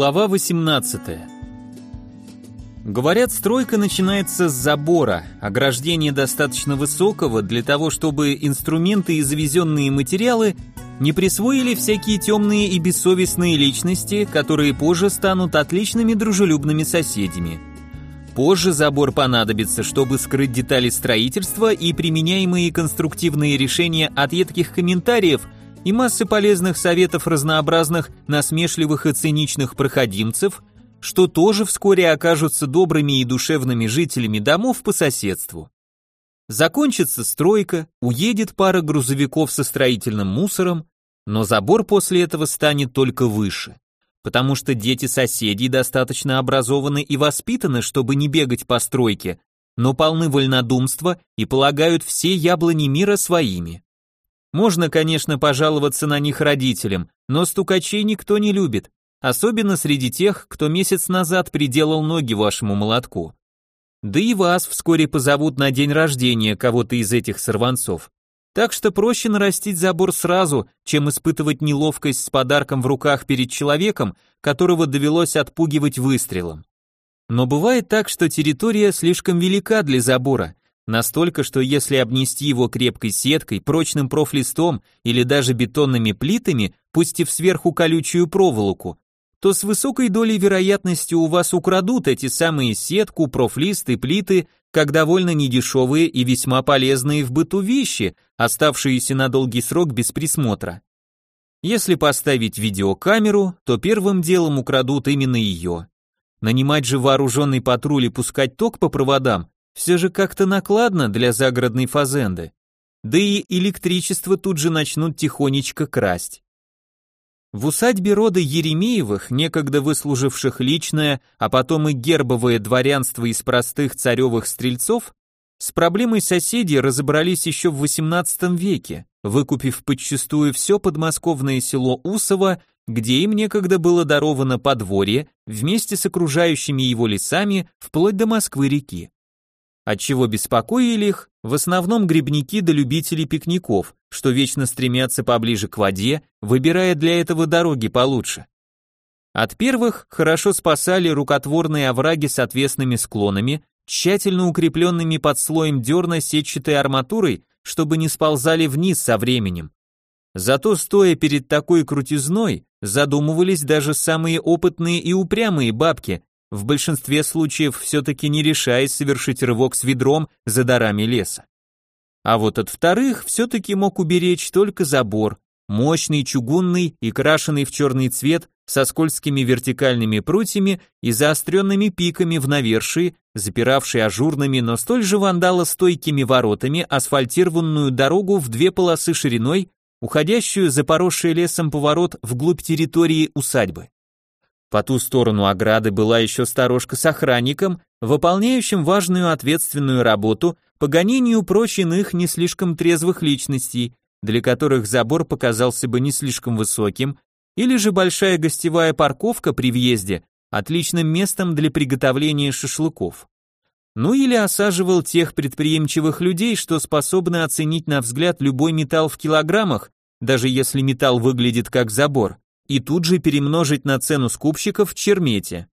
Глава 18. Говорят, стройка начинается с забора, ограждения достаточно высокого для того, чтобы инструменты и завезенные материалы не присвоили всякие темные и бессовестные личности, которые позже станут отличными дружелюбными соседями. Позже забор понадобится, чтобы скрыть детали строительства и применяемые конструктивные решения от едких комментариев – и массы полезных советов разнообразных насмешливых и циничных проходимцев, что тоже вскоре окажутся добрыми и душевными жителями домов по соседству. Закончится стройка, уедет пара грузовиков со строительным мусором, но забор после этого станет только выше, потому что дети соседей достаточно образованы и воспитаны, чтобы не бегать по стройке, но полны вольнодумства и полагают все яблони мира своими. Можно, конечно, пожаловаться на них родителям, но стукачей никто не любит, особенно среди тех, кто месяц назад приделал ноги вашему молотку. Да и вас вскоре позовут на день рождения кого-то из этих сорванцов. Так что проще нарастить забор сразу, чем испытывать неловкость с подарком в руках перед человеком, которого довелось отпугивать выстрелом. Но бывает так, что территория слишком велика для забора, Настолько, что если обнести его крепкой сеткой, прочным профлистом или даже бетонными плитами, пустив сверху колючую проволоку, то с высокой долей вероятности у вас украдут эти самые сетку, профлист и плиты, как довольно недешевые и весьма полезные в быту вещи, оставшиеся на долгий срок без присмотра. Если поставить видеокамеру, то первым делом украдут именно ее. Нанимать же вооруженный патруль и пускать ток по проводам все же как-то накладно для загородной фазенды. Да и электричество тут же начнут тихонечко красть. В усадьбе рода Еремеевых, некогда выслуживших личное, а потом и гербовое дворянство из простых царевых стрельцов, с проблемой соседей разобрались еще в XVIII веке, выкупив подчистую все подмосковное село Усово, где им некогда было даровано подворье вместе с окружающими его лесами вплоть до Москвы-реки. Отчего беспокоили их в основном грибники да любители пикников, что вечно стремятся поближе к воде, выбирая для этого дороги получше. От первых хорошо спасали рукотворные овраги с отвесными склонами, тщательно укрепленными под слоем дерна сетчатой арматурой, чтобы не сползали вниз со временем. Зато стоя перед такой крутизной, задумывались даже самые опытные и упрямые бабки, в большинстве случаев все-таки не решаясь совершить рывок с ведром за дарами леса. А вот от вторых все-таки мог уберечь только забор, мощный, чугунный и крашеный в черный цвет со скользкими вертикальными прутьями и заостренными пиками в навершии, запиравший ажурными, но столь же вандалостойкими воротами асфальтированную дорогу в две полосы шириной, уходящую за поросший лесом поворот вглубь территории усадьбы. По ту сторону ограды была еще сторожка с охранником, выполняющим важную ответственную работу по гонению прочь иных не слишком трезвых личностей, для которых забор показался бы не слишком высоким, или же большая гостевая парковка при въезде отличным местом для приготовления шашлыков. Ну или осаживал тех предприимчивых людей, что способны оценить на взгляд любой металл в килограммах, даже если металл выглядит как забор, и тут же перемножить на цену скупщиков в Чермете.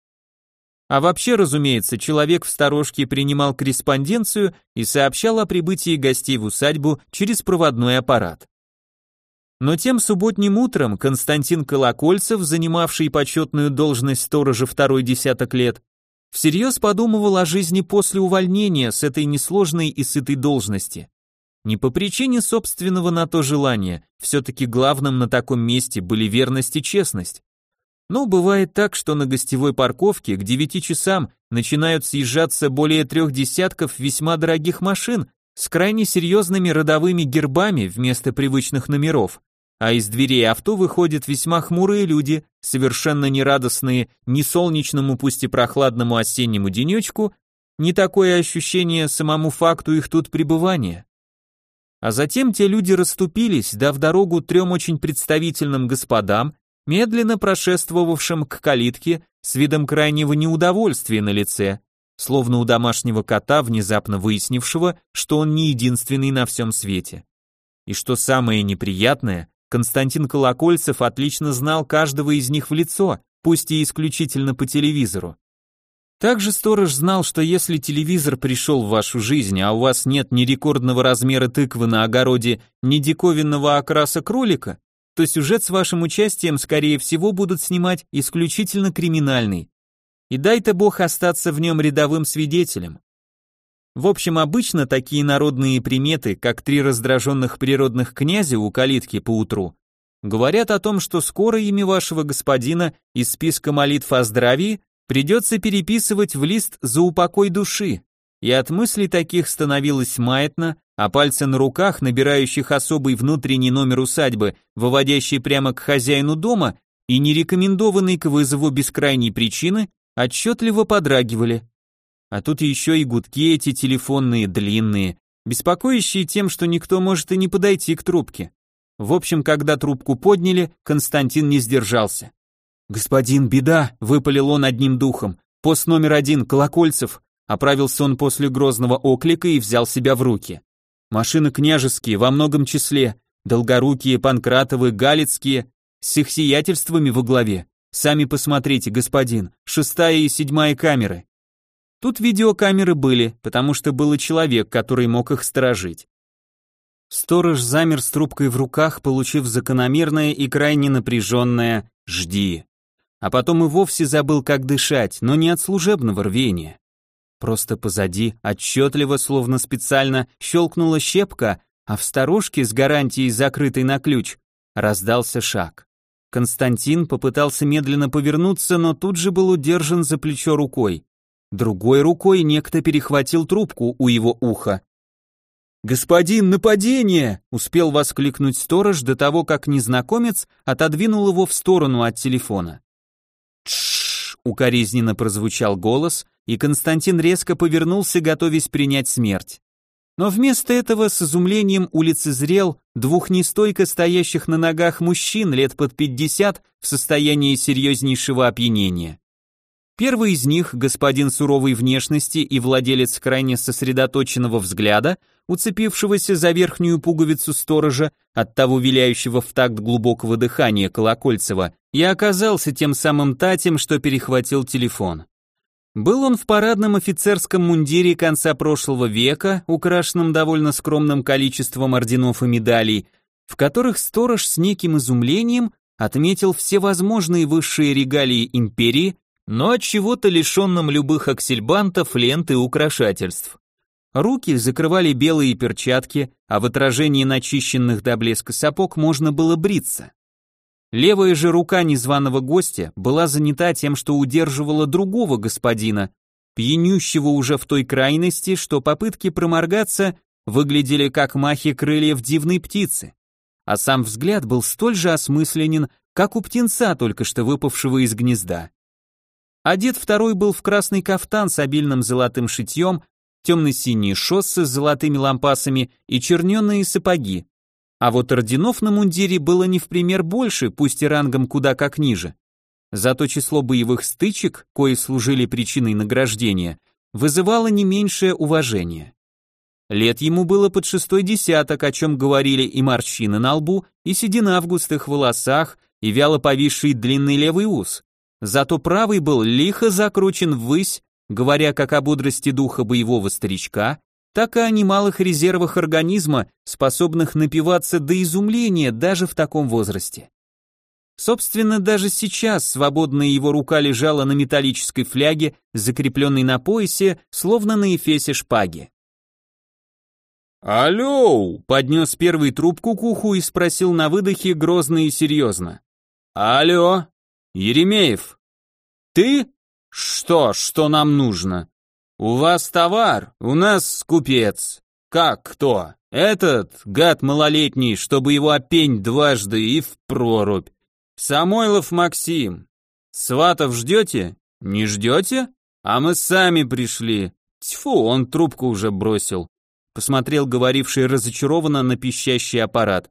А вообще, разумеется, человек в сторожке принимал корреспонденцию и сообщал о прибытии гостей в усадьбу через проводной аппарат. Но тем субботним утром Константин Колокольцев, занимавший почетную должность сторожа второй десяток лет, всерьез подумывал о жизни после увольнения с этой несложной и сытой должности. Не по причине собственного на то желания, все-таки главным на таком месте были верность и честность. Но бывает так, что на гостевой парковке к 9 часам начинают съезжаться более трех десятков весьма дорогих машин с крайне серьезными родовыми гербами вместо привычных номеров, а из дверей авто выходят весьма хмурые люди, совершенно нерадостные ни солнечному, пусть и прохладному осеннему денечку, ни такое ощущение самому факту их тут пребывания. А затем те люди расступились, дав дорогу трем очень представительным господам, медленно прошествовавшим к калитке с видом крайнего неудовольствия на лице, словно у домашнего кота, внезапно выяснившего, что он не единственный на всем свете. И что самое неприятное, Константин Колокольцев отлично знал каждого из них в лицо, пусть и исключительно по телевизору. Также сторож знал, что если телевизор пришел в вашу жизнь, а у вас нет ни рекордного размера тыквы на огороде, ни диковинного окраса кролика, то сюжет с вашим участием, скорее всего, будут снимать исключительно криминальный. И дай-то бог остаться в нем рядовым свидетелем. В общем, обычно такие народные приметы, как три раздраженных природных князя у калитки по утру, говорят о том, что скоро имя вашего господина из списка молитв о здравии придется переписывать в лист за упокой души. И от мыслей таких становилось маятно, а пальцы на руках, набирающих особый внутренний номер усадьбы, выводящий прямо к хозяину дома и не рекомендованный к вызову без крайней причины, отчетливо подрагивали. А тут еще и гудки эти телефонные длинные, беспокоящие тем, что никто может и не подойти к трубке. В общем, когда трубку подняли, Константин не сдержался. «Господин, беда!» — выпалил он одним духом. «Пост номер один, Колокольцев!» Оправился он после грозного оклика и взял себя в руки. «Машины княжеские, во многом числе, долгорукие, панкратовы, галицкие, с их сиятельствами во главе. Сами посмотрите, господин, шестая и седьмая камеры. Тут видеокамеры были, потому что был человек, который мог их сторожить. Сторож замер с трубкой в руках, получив закономерное и крайне напряженное «жди». А потом и вовсе забыл, как дышать, но не от служебного рвения. Просто позади, отчетливо, словно специально, щелкнула щепка, а в старушке с гарантией закрытой на ключ раздался шаг. Константин попытался медленно повернуться, но тут же был удержан за плечо рукой. Другой рукой некто перехватил трубку у его уха. «Господин, нападение!» — успел воскликнуть сторож до того, как незнакомец отодвинул его в сторону от телефона. Укоризненно прозвучал голос, и Константин резко повернулся, готовясь принять смерть. Но вместо этого с изумлением улицезрел двух нестойко стоящих на ногах мужчин лет под пятьдесят в состоянии серьезнейшего опьянения. Первый из них, господин суровой внешности и владелец крайне сосредоточенного взгляда, уцепившегося за верхнюю пуговицу сторожа, от того виляющего в такт глубокого дыхания Колокольцева, и оказался тем самым татем, что перехватил телефон. Был он в парадном офицерском мундире конца прошлого века, украшенном довольно скромным количеством орденов и медалей, в которых сторож с неким изумлением отметил все возможные высшие регалии империи, но от чего-то лишенным любых аксельбантов, лент и украшательств. Руки закрывали белые перчатки, а в отражении начищенных до блеска сапог можно было бриться. Левая же рука незваного гостя была занята тем, что удерживала другого господина, пьянющего уже в той крайности, что попытки проморгаться выглядели как махи крыльев дивной птицы, а сам взгляд был столь же осмысленен, как у птенца, только что выпавшего из гнезда. Одет второй был в красный кафтан с обильным золотым шитьем, темно-синие шоссы с золотыми лампасами и черненные сапоги. А вот орденов на мундире было не в пример больше, пусть и рангом куда как ниже. Зато число боевых стычек, кои служили причиной награждения, вызывало не меньшее уважение. Лет ему было под шестой десяток, о чем говорили и морщины на лбу, и седина в густых волосах, и вяло повисший длинный левый ус. Зато правый был лихо закручен ввысь, говоря как о бодрости духа боевого старичка, так и о немалых резервах организма, способных напиваться до изумления даже в таком возрасте. Собственно, даже сейчас свободная его рука лежала на металлической фляге, закрепленной на поясе, словно на эфесе шпаги. «Алло!» — поднес первый трубку к уху и спросил на выдохе грозно и серьезно. «Алло!» «Еремеев!» «Ты? Что, что нам нужно?» «У вас товар, у нас купец. Как кто? Этот, гад малолетний, чтобы его опень дважды и в прорубь. Самойлов Максим. Сватов ждете? Не ждете? А мы сами пришли. Тьфу, он трубку уже бросил. Посмотрел говоривший разочарованно на пищащий аппарат.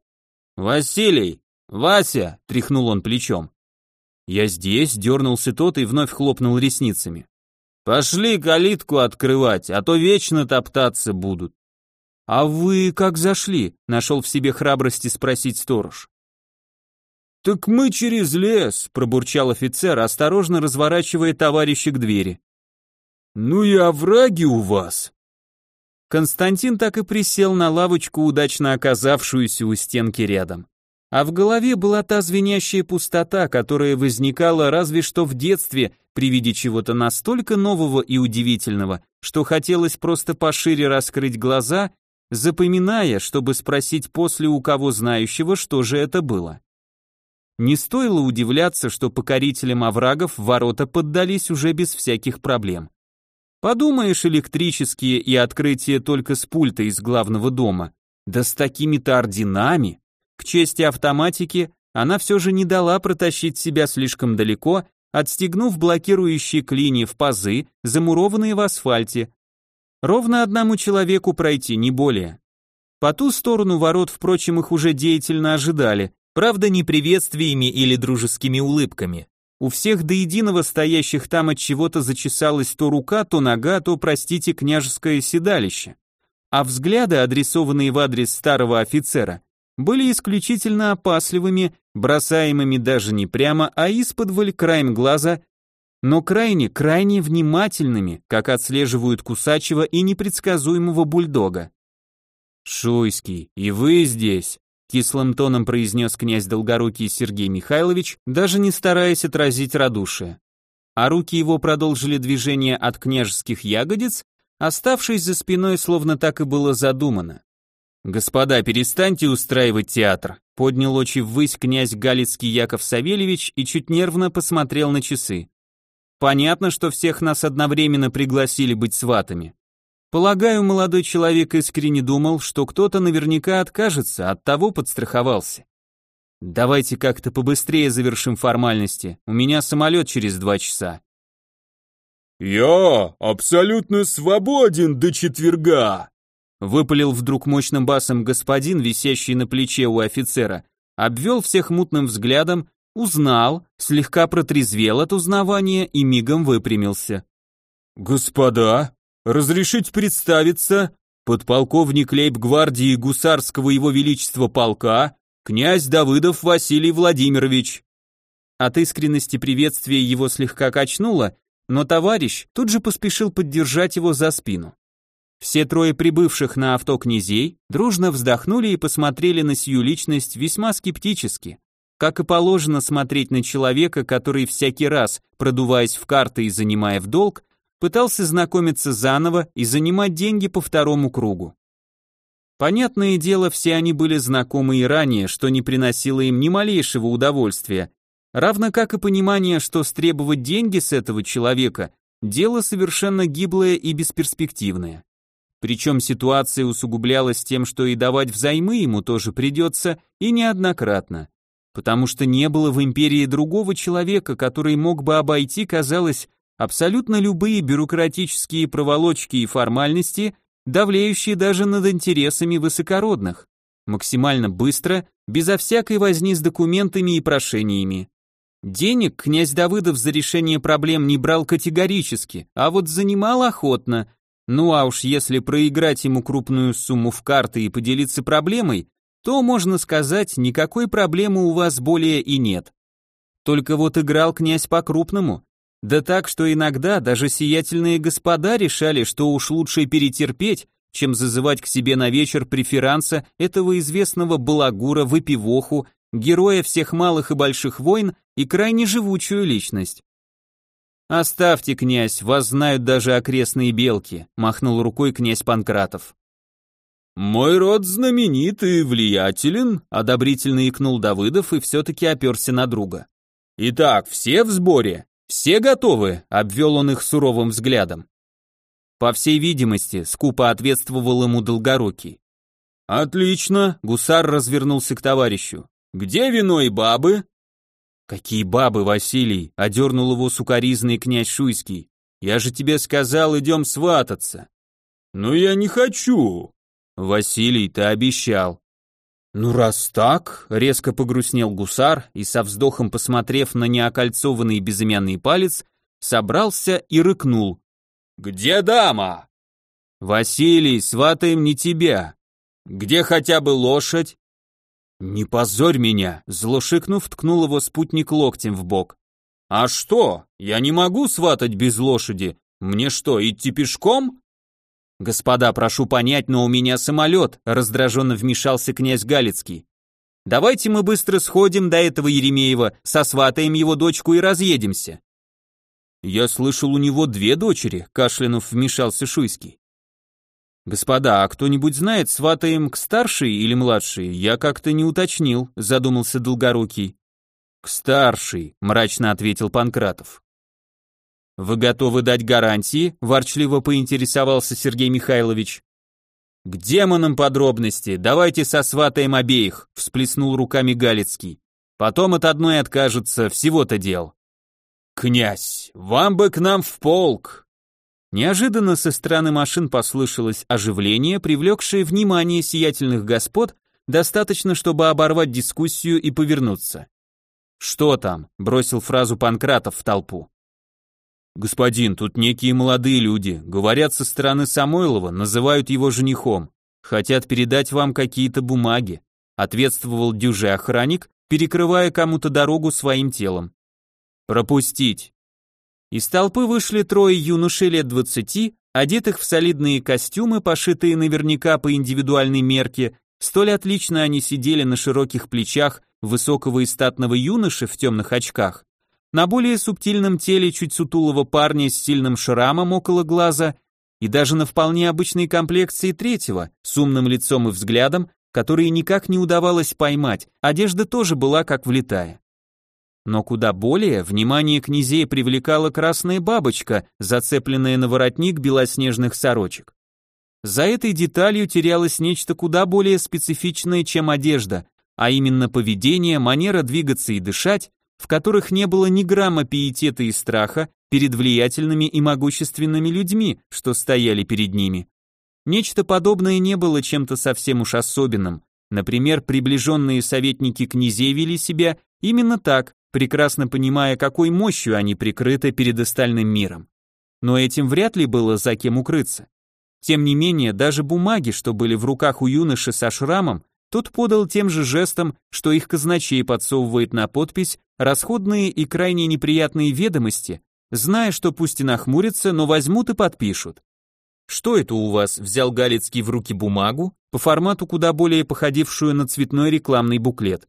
«Василий! Вася!» — тряхнул он плечом. «Я здесь», — дернулся тот и вновь хлопнул ресницами. «Пошли калитку открывать, а то вечно топтаться будут». «А вы как зашли?» — нашел в себе храбрости спросить сторож. «Так мы через лес», — пробурчал офицер, осторожно разворачивая товарища к двери. «Ну и овраги у вас». Константин так и присел на лавочку, удачно оказавшуюся у стенки рядом. А в голове была та звенящая пустота, которая возникала разве что в детстве при виде чего-то настолько нового и удивительного, что хотелось просто пошире раскрыть глаза, запоминая, чтобы спросить после у кого знающего, что же это было. Не стоило удивляться, что покорителям оврагов ворота поддались уже без всяких проблем. Подумаешь, электрические и открытие только с пульта из главного дома. Да с такими-то орденами. К чести автоматики, она все же не дала протащить себя слишком далеко, отстегнув блокирующие клини в пазы, замурованные в асфальте. Ровно одному человеку пройти, не более. По ту сторону ворот, впрочем, их уже деятельно ожидали, Правда, не приветствиями или дружескими улыбками. У всех до единого стоящих там от чего-то зачесалась то рука, то нога, то, простите, княжеское седалище. А взгляды, адресованные в адрес старого офицера, были исключительно опасливыми, бросаемыми даже не прямо, а из-под краем глаза, но крайне, крайне внимательными, как отслеживают кусачего и непредсказуемого бульдога. «Шуйский, и вы здесь?» кислым тоном произнес князь Долгорукий Сергей Михайлович, даже не стараясь отразить радушие. А руки его продолжили движение от княжеских ягодиц, оставшись за спиной, словно так и было задумано. «Господа, перестаньте устраивать театр», поднял очи ввысь князь Галицкий Яков Савельевич и чуть нервно посмотрел на часы. «Понятно, что всех нас одновременно пригласили быть сватами. Полагаю, молодой человек искренне думал, что кто-то наверняка откажется, от того подстраховался. Давайте как-то побыстрее завершим формальности. У меня самолет через два часа. Я абсолютно свободен до четверга, выпалил вдруг мощным басом господин, висящий на плече у офицера, обвел всех мутным взглядом, узнал, слегка протрезвел от узнавания и мигом выпрямился. Господа, Разрешить представиться, подполковник лейб-гвардии гусарского его величества полка, князь Давыдов Василий Владимирович. От искренности приветствия его слегка качнуло, но товарищ тут же поспешил поддержать его за спину. Все трое прибывших на авто князей дружно вздохнули и посмотрели на сию личность весьма скептически, как и положено смотреть на человека, который всякий раз, продуваясь в карты и занимая в долг, пытался знакомиться заново и занимать деньги по второму кругу. Понятное дело, все они были знакомы и ранее, что не приносило им ни малейшего удовольствия, равно как и понимание, что стребовать деньги с этого человека – дело совершенно гиблое и бесперспективное. Причем ситуация усугублялась тем, что и давать взаймы ему тоже придется, и неоднократно. Потому что не было в империи другого человека, который мог бы обойти, казалось, абсолютно любые бюрократические проволочки и формальности, давлеющие даже над интересами высокородных, максимально быстро, безо всякой возни с документами и прошениями. Денег князь Давыдов за решение проблем не брал категорически, а вот занимал охотно. Ну а уж если проиграть ему крупную сумму в карты и поделиться проблемой, то, можно сказать, никакой проблемы у вас более и нет. Только вот играл князь по-крупному, да так, что иногда даже сиятельные господа решали, что уж лучше перетерпеть, чем зазывать к себе на вечер преферанса этого известного балагура выпивоху, героя всех малых и больших войн и крайне живучую личность. «Оставьте, князь, вас знают даже окрестные белки», махнул рукой князь Панкратов. «Мой род знаменит и влиятелен», одобрительно икнул Давыдов и все-таки оперся на друга. «Итак, все в сборе?» «Все готовы?» — обвел он их суровым взглядом. По всей видимости, скупо ответствовал ему Долгорукий. «Отлично!» — гусар развернулся к товарищу. «Где вино и бабы?» «Какие бабы, Василий?» — одернул его сукоризный князь Шуйский. «Я же тебе сказал, идем свататься». «Но я не хочу». «Василий, ты обещал». «Ну раз так», — резко погрустнел гусар и со вздохом посмотрев на неокольцованный безымянный палец, собрался и рыкнул. «Где дама?» «Василий, сватаем не тебя. Где хотя бы лошадь?» «Не позорь меня!» — зло шикнув, ткнул его спутник локтем в бок. «А что? Я не могу сватать без лошади. Мне что, идти пешком?» «Господа, прошу понять, но у меня самолет», — раздраженно вмешался князь Галицкий. «Давайте мы быстро сходим до этого Еремеева, сосватаем его дочку и разъедемся». «Я слышал, у него две дочери», — кашлянув вмешался Шуйский. «Господа, а кто-нибудь знает, сватаем к старшей или младшей? Я как-то не уточнил», — задумался Долгорукий. «К старшей», — мрачно ответил Панкратов. «Вы готовы дать гарантии?» – ворчливо поинтересовался Сергей Михайлович. «К демонам подробности, давайте сосватаем обеих», – всплеснул руками Галицкий. «Потом от одной откажется, всего-то дел». «Князь, вам бы к нам в полк!» Неожиданно со стороны машин послышалось оживление, привлекшее внимание сиятельных господ, достаточно, чтобы оборвать дискуссию и повернуться. «Что там?» – бросил фразу Панкратов в толпу. «Господин, тут некие молодые люди, говорят со стороны Самойлова, называют его женихом. Хотят передать вам какие-то бумаги», ответствовал дюжий охранник, перекрывая кому-то дорогу своим телом. «Пропустить». Из толпы вышли трое юношей лет двадцати, одетых в солидные костюмы, пошитые наверняка по индивидуальной мерке, столь отлично они сидели на широких плечах высокого и статного юноши в темных очках, на более субтильном теле чуть сутулого парня с сильным шрамом около глаза и даже на вполне обычной комплекции третьего, с умным лицом и взглядом, которые никак не удавалось поймать, одежда тоже была как влитая. Но куда более внимание князей привлекала красная бабочка, зацепленная на воротник белоснежных сорочек. За этой деталью терялось нечто куда более специфичное, чем одежда, а именно поведение, манера двигаться и дышать, в которых не было ни грамма пиетета и страха перед влиятельными и могущественными людьми, что стояли перед ними. Нечто подобное не было чем-то совсем уж особенным. Например, приближенные советники князей вели себя именно так, прекрасно понимая, какой мощью они прикрыты перед остальным миром. Но этим вряд ли было за кем укрыться. Тем не менее, даже бумаги, что были в руках у юноши со шрамом, тот подал тем же жестом, что их казначей подсовывает на подпись расходные и крайне неприятные ведомости, зная, что пусть и нахмурятся, но возьмут и подпишут. «Что это у вас?» – взял Галицкий в руки бумагу, по формату куда более походившую на цветной рекламный буклет.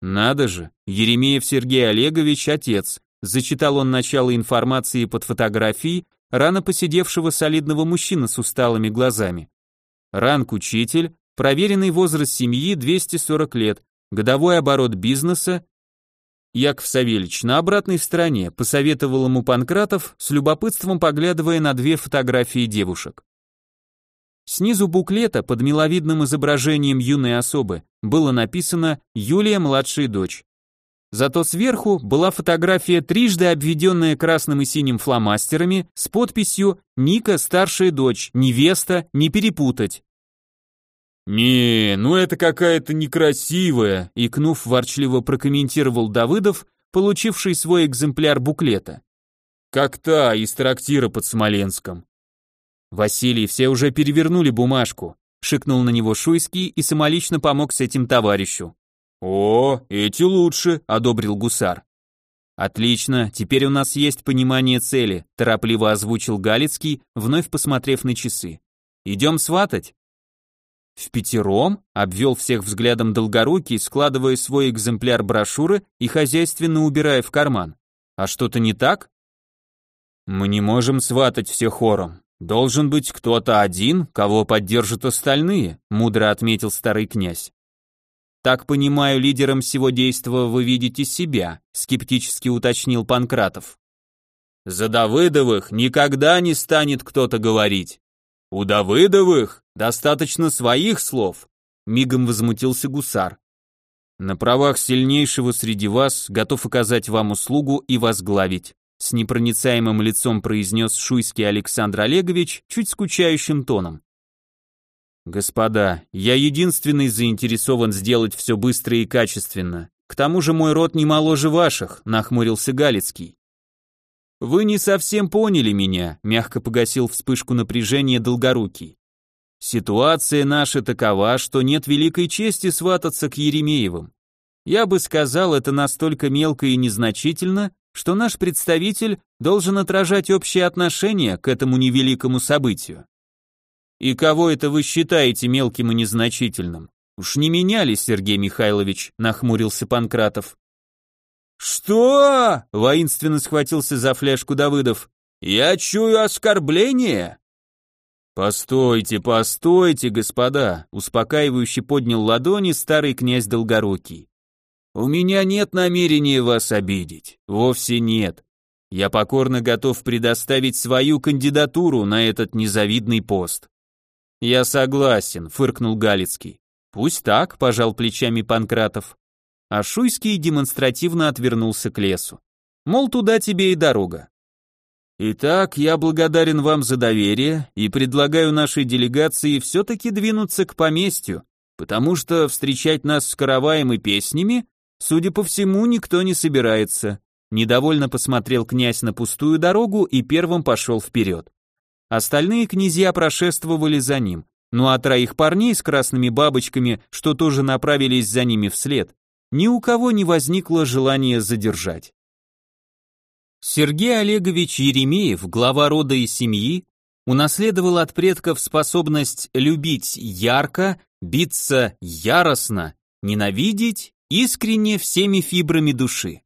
«Надо же, Еремеев Сергей Олегович – отец», – зачитал он начало информации под фотографией рано посидевшего солидного мужчины с усталыми глазами. Ранг учитель, проверенный возраст семьи 240 лет, годовой оборот бизнеса Яков Савельич на обратной стороне посоветовал ему Панкратов, с любопытством поглядывая на две фотографии девушек. Снизу буклета под миловидным изображением юной особы было написано «Юлия, младшая дочь». Зато сверху была фотография, трижды обведенная красным и синим фломастерами, с подписью «Ника, старшая дочь, невеста, не перепутать». «Не, ну это какая-то некрасивая», — икнув, ворчливо прокомментировал Давыдов, получивший свой экземпляр буклета. «Как та из трактира под Смоленском». «Василий, все уже перевернули бумажку», — шикнул на него Шуйский и самолично помог с этим товарищу. «О, эти лучше», — одобрил гусар. «Отлично, теперь у нас есть понимание цели», — торопливо озвучил Галицкий, вновь посмотрев на часы. «Идем сватать?» В пятером обвел всех взглядом долгорукий, складывая свой экземпляр брошюры и хозяйственно убирая в карман. А что-то не так? Мы не можем сватать все хором. Должен быть кто-то один, кого поддержат остальные, мудро отметил старый князь. Так понимаю, лидером всего действа вы видите себя, скептически уточнил Панкратов. За Давыдовых никогда не станет кто-то говорить. У Давыдовых достаточно своих слов, мигом возмутился гусар. На правах сильнейшего среди вас готов оказать вам услугу и возглавить, с непроницаемым лицом произнес Шуйский Александр Олегович чуть скучающим тоном. Господа, я единственный заинтересован сделать все быстро и качественно. К тому же мой род не моложе ваших, нахмурился Галицкий. «Вы не совсем поняли меня», — мягко погасил вспышку напряжения Долгорукий. Ситуация наша такова, что нет великой чести свататься к Еремеевым. Я бы сказал, это настолько мелко и незначительно, что наш представитель должен отражать общее отношение к этому невеликому событию. И кого это вы считаете мелким и незначительным? Уж не меняли, Сергей Михайлович, нахмурился Панкратов. Что? воинственно схватился за фляжку Давыдов. Я чую оскорбление. Постойте, постойте, господа, успокаивающе поднял ладони старый князь Долгорукий. У меня нет намерения вас обидеть, вовсе нет. Я покорно готов предоставить свою кандидатуру на этот незавидный пост. Я согласен, фыркнул Галицкий. Пусть так, пожал плечами Панкратов. А Шуйский демонстративно отвернулся к лесу. Мол, туда тебе и дорога. Итак, я благодарен вам за доверие и предлагаю нашей делегации все-таки двинуться к поместью, потому что встречать нас с караваем и песнями, судя по всему, никто не собирается. Недовольно посмотрел князь на пустую дорогу и первым пошел вперед. Остальные князья прошествовали за ним, ну а троих парней с красными бабочками, что тоже направились за ними вслед, ни у кого не возникло желания задержать. Сергей Олегович Еремеев, глава рода и семьи, унаследовал от предков способность любить ярко, биться яростно, ненавидеть искренне всеми фибрами души.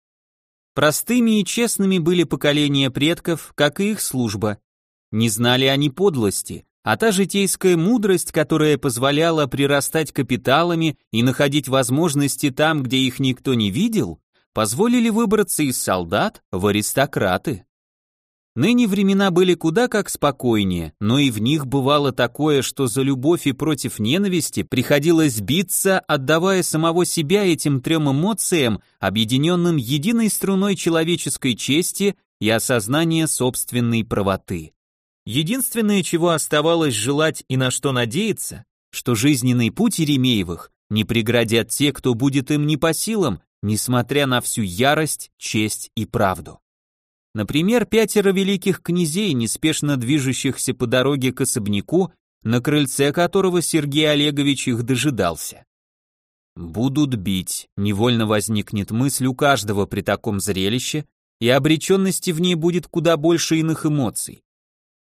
Простыми и честными были поколения предков, как и их служба. Не знали они подлости, а та житейская мудрость, которая позволяла прирастать капиталами и находить возможности там, где их никто не видел, позволили выбраться из солдат в аристократы. Ныне времена были куда как спокойнее, но и в них бывало такое, что за любовь и против ненависти приходилось биться, отдавая самого себя этим трем эмоциям, объединенным единой струной человеческой чести и осознания собственной правоты. Единственное, чего оставалось желать и на что надеяться, что жизненный путь Еремеевых не преградят те, кто будет им не по силам, несмотря на всю ярость, честь и правду. Например, пятеро великих князей, неспешно движущихся по дороге к особняку, на крыльце которого Сергей Олегович их дожидался. «Будут бить», — невольно возникнет мысль у каждого при таком зрелище, и обреченности в ней будет куда больше иных эмоций.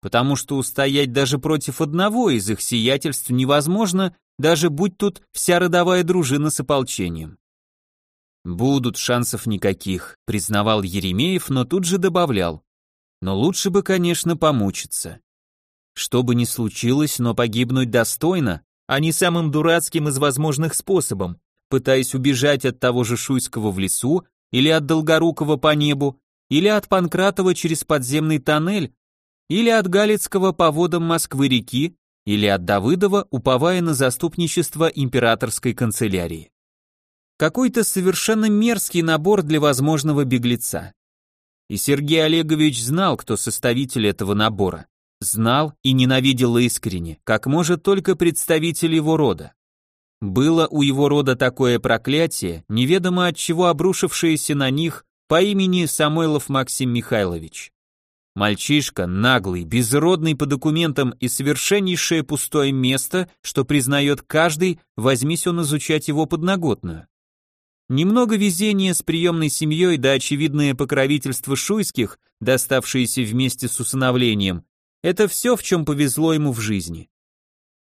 Потому что устоять даже против одного из их сиятельств невозможно, даже будь тут вся родовая дружина с ополчением. «Будут шансов никаких», — признавал Еремеев, но тут же добавлял. «Но лучше бы, конечно, помучиться. Что бы ни случилось, но погибнуть достойно, а не самым дурацким из возможных способом, пытаясь убежать от того же Шуйского в лесу, или от Долгорукова по небу, или от Панкратова через подземный тоннель, или от Галицкого по водам Москвы-реки, или от Давыдова, уповая на заступничество императорской канцелярии. Какой-то совершенно мерзкий набор для возможного беглеца. И Сергей Олегович знал, кто составитель этого набора. Знал и ненавидел искренне, как может только представитель его рода. Было у его рода такое проклятие, неведомо от чего обрушившееся на них по имени Самойлов Максим Михайлович. Мальчишка, наглый, безродный по документам и совершеннейшее пустое место, что признает каждый, возьмись он изучать его подноготную. Немного везения с приемной семьей да очевидное покровительство шуйских, доставшееся вместе с усыновлением, это все, в чем повезло ему в жизни.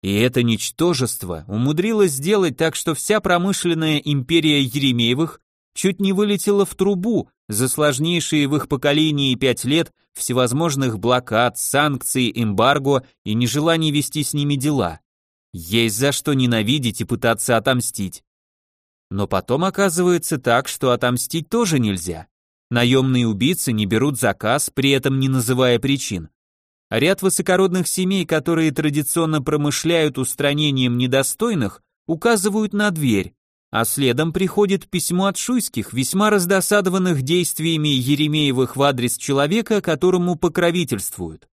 И это ничтожество умудрилось сделать так, что вся промышленная империя Еремеевых чуть не вылетела в трубу за сложнейшие в их поколении пять лет всевозможных блокад, санкций, эмбарго и нежелания вести с ними дела. Есть за что ненавидеть и пытаться отомстить. Но потом оказывается так, что отомстить тоже нельзя. Наемные убийцы не берут заказ, при этом не называя причин. ряд высокородных семей, которые традиционно промышляют устранением недостойных, указывают на дверь, а следом приходит письмо от шуйских, весьма раздосадованных действиями Еремеевых в адрес человека, которому покровительствуют.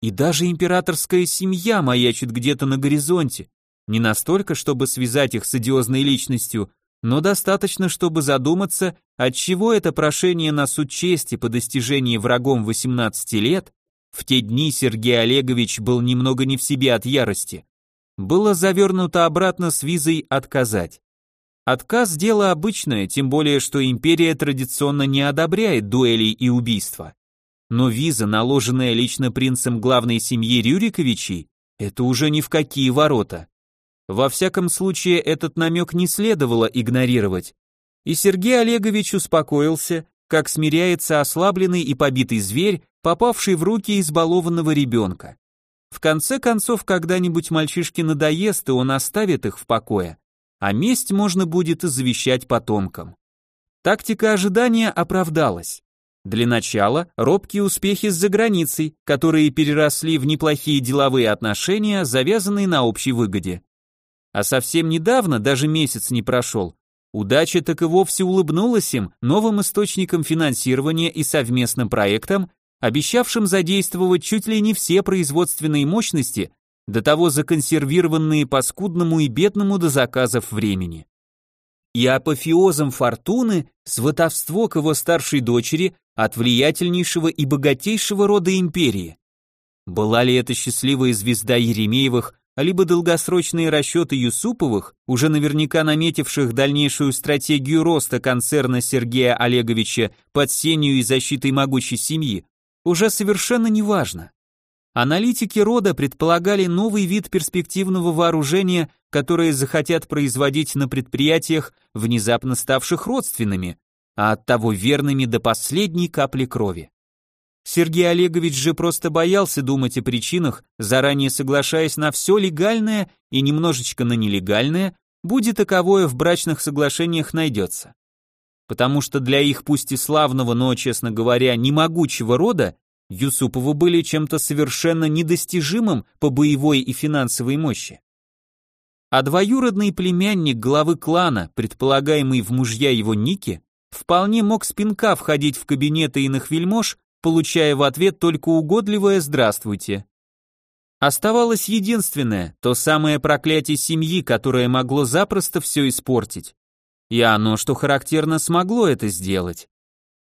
И даже императорская семья маячит где-то на горизонте, не настолько, чтобы связать их с идиозной личностью, но достаточно, чтобы задуматься, отчего это прошение на суд чести по достижении врагом 18 лет, в те дни Сергей Олегович был немного не в себе от ярости, было завернуто обратно с визой «отказать». Отказ – дело обычное, тем более, что империя традиционно не одобряет дуэлей и убийства. Но виза, наложенная лично принцем главной семьи Рюриковичей, это уже ни в какие ворота. Во всяком случае, этот намек не следовало игнорировать. И Сергей Олегович успокоился, как смиряется ослабленный и побитый зверь, попавший в руки избалованного ребенка. В конце концов, когда-нибудь мальчишке надоест, и он оставит их в покое а месть можно будет и завещать потомкам. Тактика ожидания оправдалась. Для начала робкие успехи с заграницей, которые переросли в неплохие деловые отношения, завязанные на общей выгоде. А совсем недавно, даже месяц не прошел, удача так и вовсе улыбнулась им новым источником финансирования и совместным проектом, обещавшим задействовать чуть ли не все производственные мощности до того законсервированные по скудному и бедному до заказов времени. И апофеозом фортуны сватовство к его старшей дочери от влиятельнейшего и богатейшего рода империи. Была ли это счастливая звезда Еремеевых, либо долгосрочные расчеты Юсуповых, уже наверняка наметивших дальнейшую стратегию роста концерна Сергея Олеговича под сенью и защитой могучей семьи, уже совершенно неважно. Аналитики рода предполагали новый вид перспективного вооружения, которое захотят производить на предприятиях, внезапно ставших родственными, а оттого верными до последней капли крови. Сергей Олегович же просто боялся думать о причинах, заранее соглашаясь на все легальное и немножечко на нелегальное, будет таковое в брачных соглашениях найдется. Потому что для их пусть и славного, но, честно говоря, не могучего рода, Юсуповы были чем-то совершенно недостижимым по боевой и финансовой мощи. А двоюродный племянник главы клана, предполагаемый в мужья его Ники, вполне мог с пинка входить в кабинеты иных вельмож, получая в ответ только угодливое «здравствуйте». Оставалось единственное, то самое проклятие семьи, которое могло запросто все испортить. И оно, что характерно, смогло это сделать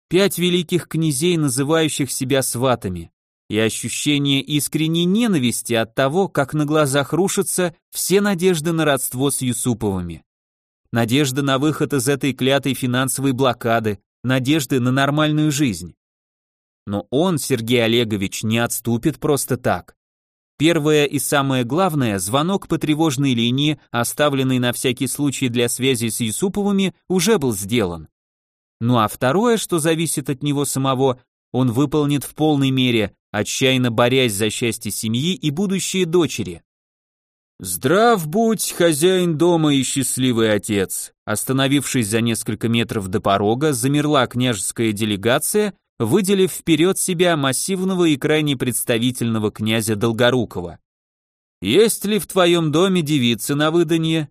пять великих князей, называющих себя сватами, и ощущение искренней ненависти от того, как на глазах рушатся все надежды на родство с Юсуповыми. Надежда на выход из этой клятой финансовой блокады, надежды на нормальную жизнь. Но он, Сергей Олегович, не отступит просто так. Первое и самое главное, звонок по тревожной линии, оставленный на всякий случай для связи с Юсуповыми, уже был сделан. Ну а второе, что зависит от него самого, он выполнит в полной мере, отчаянно борясь за счастье семьи и будущее дочери. «Здрав будь, хозяин дома и счастливый отец!» Остановившись за несколько метров до порога, замерла княжеская делегация, выделив вперед себя массивного и крайне представительного князя Долгорукова. «Есть ли в твоем доме девицы на выданье?»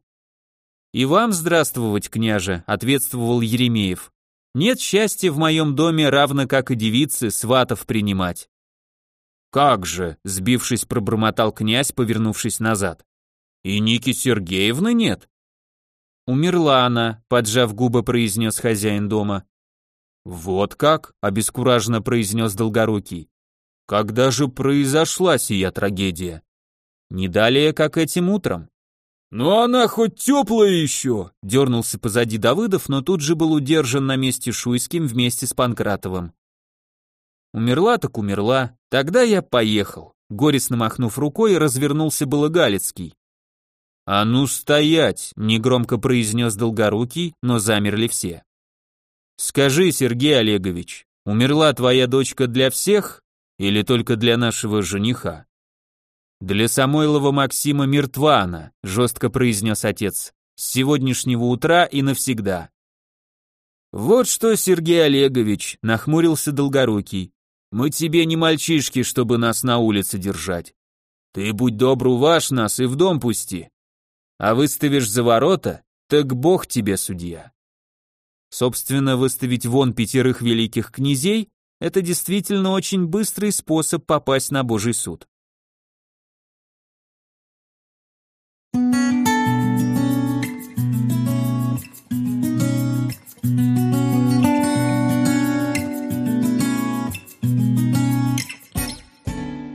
«И вам здравствовать, княже», — ответствовал Еремеев. Нет счастья в моем доме, равно как и девицы, сватов принимать. Как же, сбившись, пробормотал князь, повернувшись назад. И Ники Сергеевны нет? Умерла она, поджав губы, произнес хозяин дома. Вот как, обескураженно произнес Долгорукий. Когда же произошла сия трагедия? Не далее, как этим утром. «Ну она хоть теплая еще!» — дернулся позади Давыдов, но тут же был удержан на месте Шуйским вместе с Панкратовым. Умерла так умерла, тогда я поехал. Горестно махнув рукой, развернулся было. «А ну стоять!» — негромко произнес Долгорукий, но замерли все. «Скажи, Сергей Олегович, умерла твоя дочка для всех или только для нашего жениха?» «Для Самойлова Максима мертва она», — жестко произнес отец. «С сегодняшнего утра и навсегда». «Вот что, Сергей Олегович», — нахмурился Долгорукий, «мы тебе не мальчишки, чтобы нас на улице держать. Ты будь добр, уваж нас и в дом пусти. А выставишь за ворота, так бог тебе судья». Собственно, выставить вон пятерых великих князей – это действительно очень быстрый способ попасть на Божий суд.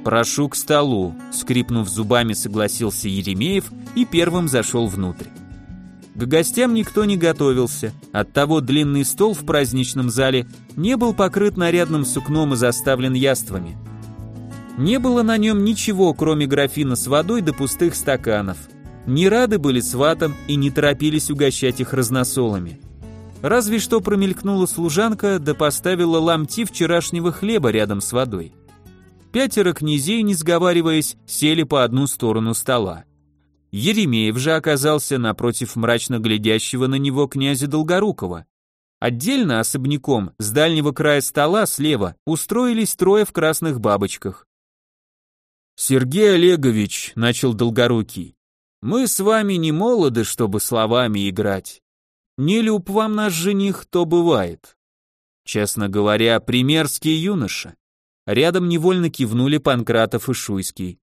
«Прошу к столу», — скрипнув зубами, согласился Еремеев и первым зашел внутрь. К гостям никто не готовился, оттого длинный стол в праздничном зале не был покрыт нарядным сукном и заставлен яствами. Не было на нем ничего, кроме графина с водой да пустых стаканов. Не рады были сватам и не торопились угощать их разносолами. Разве что промелькнула служанка да поставила ломти вчерашнего хлеба рядом с водой. Пятеро князей, не сговариваясь, сели по одну сторону стола. Еремеев же оказался напротив мрачно глядящего на него князя Долгорукова. Отдельно, особняком, с дальнего края стола слева устроились трое в красных бабочках. «Сергей Олегович», — начал Долгорукий, — «мы с вами не молоды, чтобы словами играть. Не люб вам наш жених, то бывает. Честно говоря, примерский юноша. Рядом невольно кивнули Панкратов и Шуйский.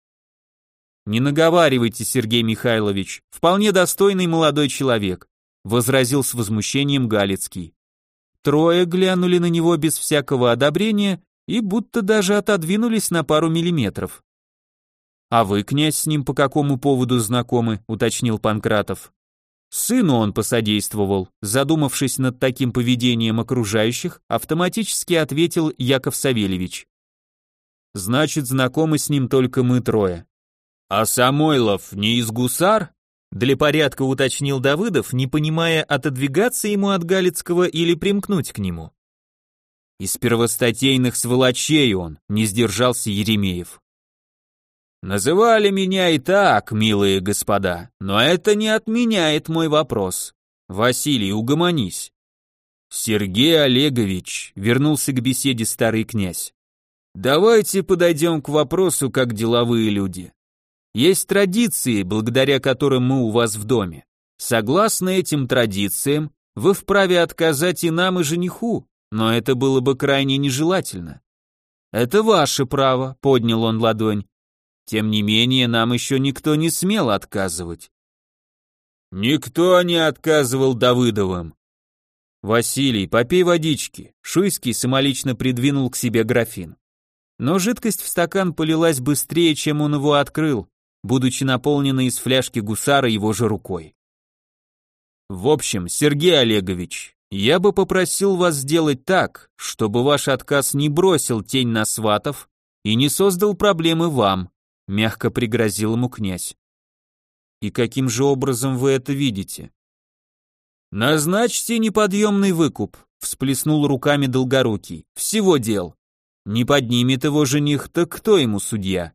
«Не наговаривайте, Сергей Михайлович, вполне достойный молодой человек», возразил с возмущением Галицкий. Трое глянули на него без всякого одобрения и будто даже отодвинулись на пару миллиметров. «А вы, князь, с ним по какому поводу знакомы?» — уточнил Панкратов. Сыну он посодействовал, задумавшись над таким поведением окружающих, автоматически ответил Яков Савельевич. Значит, знакомы с ним только мы трое. А Самойлов не из гусар? Для порядка уточнил Давыдов, не понимая, отодвигаться ему от Галицкого или примкнуть к нему. Из первостатейных сволочей он, не сдержался Еремеев. Называли меня и так, милые господа, но это не отменяет мой вопрос. Василий, угомонись. Сергей Олегович, вернулся к беседе старый князь. Давайте подойдем к вопросу как деловые люди. Есть традиции, благодаря которым мы у вас в доме. Согласно этим традициям, вы вправе отказать и нам, и жениху, но это было бы крайне нежелательно. Это ваше право, поднял он ладонь. Тем не менее, нам еще никто не смел отказывать. Никто не отказывал Давыдовым. Василий, попей водички. Шуйский самолично придвинул к себе графин но жидкость в стакан полилась быстрее, чем он его открыл, будучи наполненной из фляжки гусара его же рукой. В общем, Сергей Олегович, я бы попросил вас сделать так, чтобы ваш отказ не бросил тень на сватов и не создал проблемы вам, мягко пригрозил ему князь. И каким же образом вы это видите? Назначьте неподъемный выкуп, всплеснул руками Долгорукий. Всего дел. Не поднимет его жених, так кто ему судья?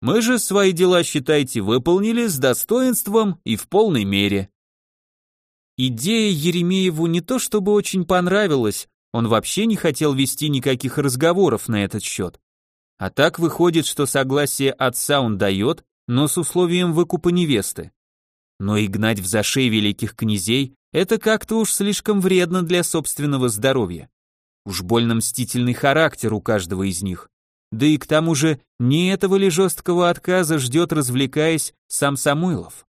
Мы же свои дела, считайте, выполнили с достоинством и в полной мере. Идея Еремееву не то чтобы очень понравилась, он вообще не хотел вести никаких разговоров на этот счет. А так выходит, что согласие отца он дает, но с условием выкупа невесты. Но и гнать в зашей великих князей – это как-то уж слишком вредно для собственного здоровья. Уж больно мстительный характер у каждого из них. Да и к тому же, не этого ли жесткого отказа ждет, развлекаясь, сам Самойлов?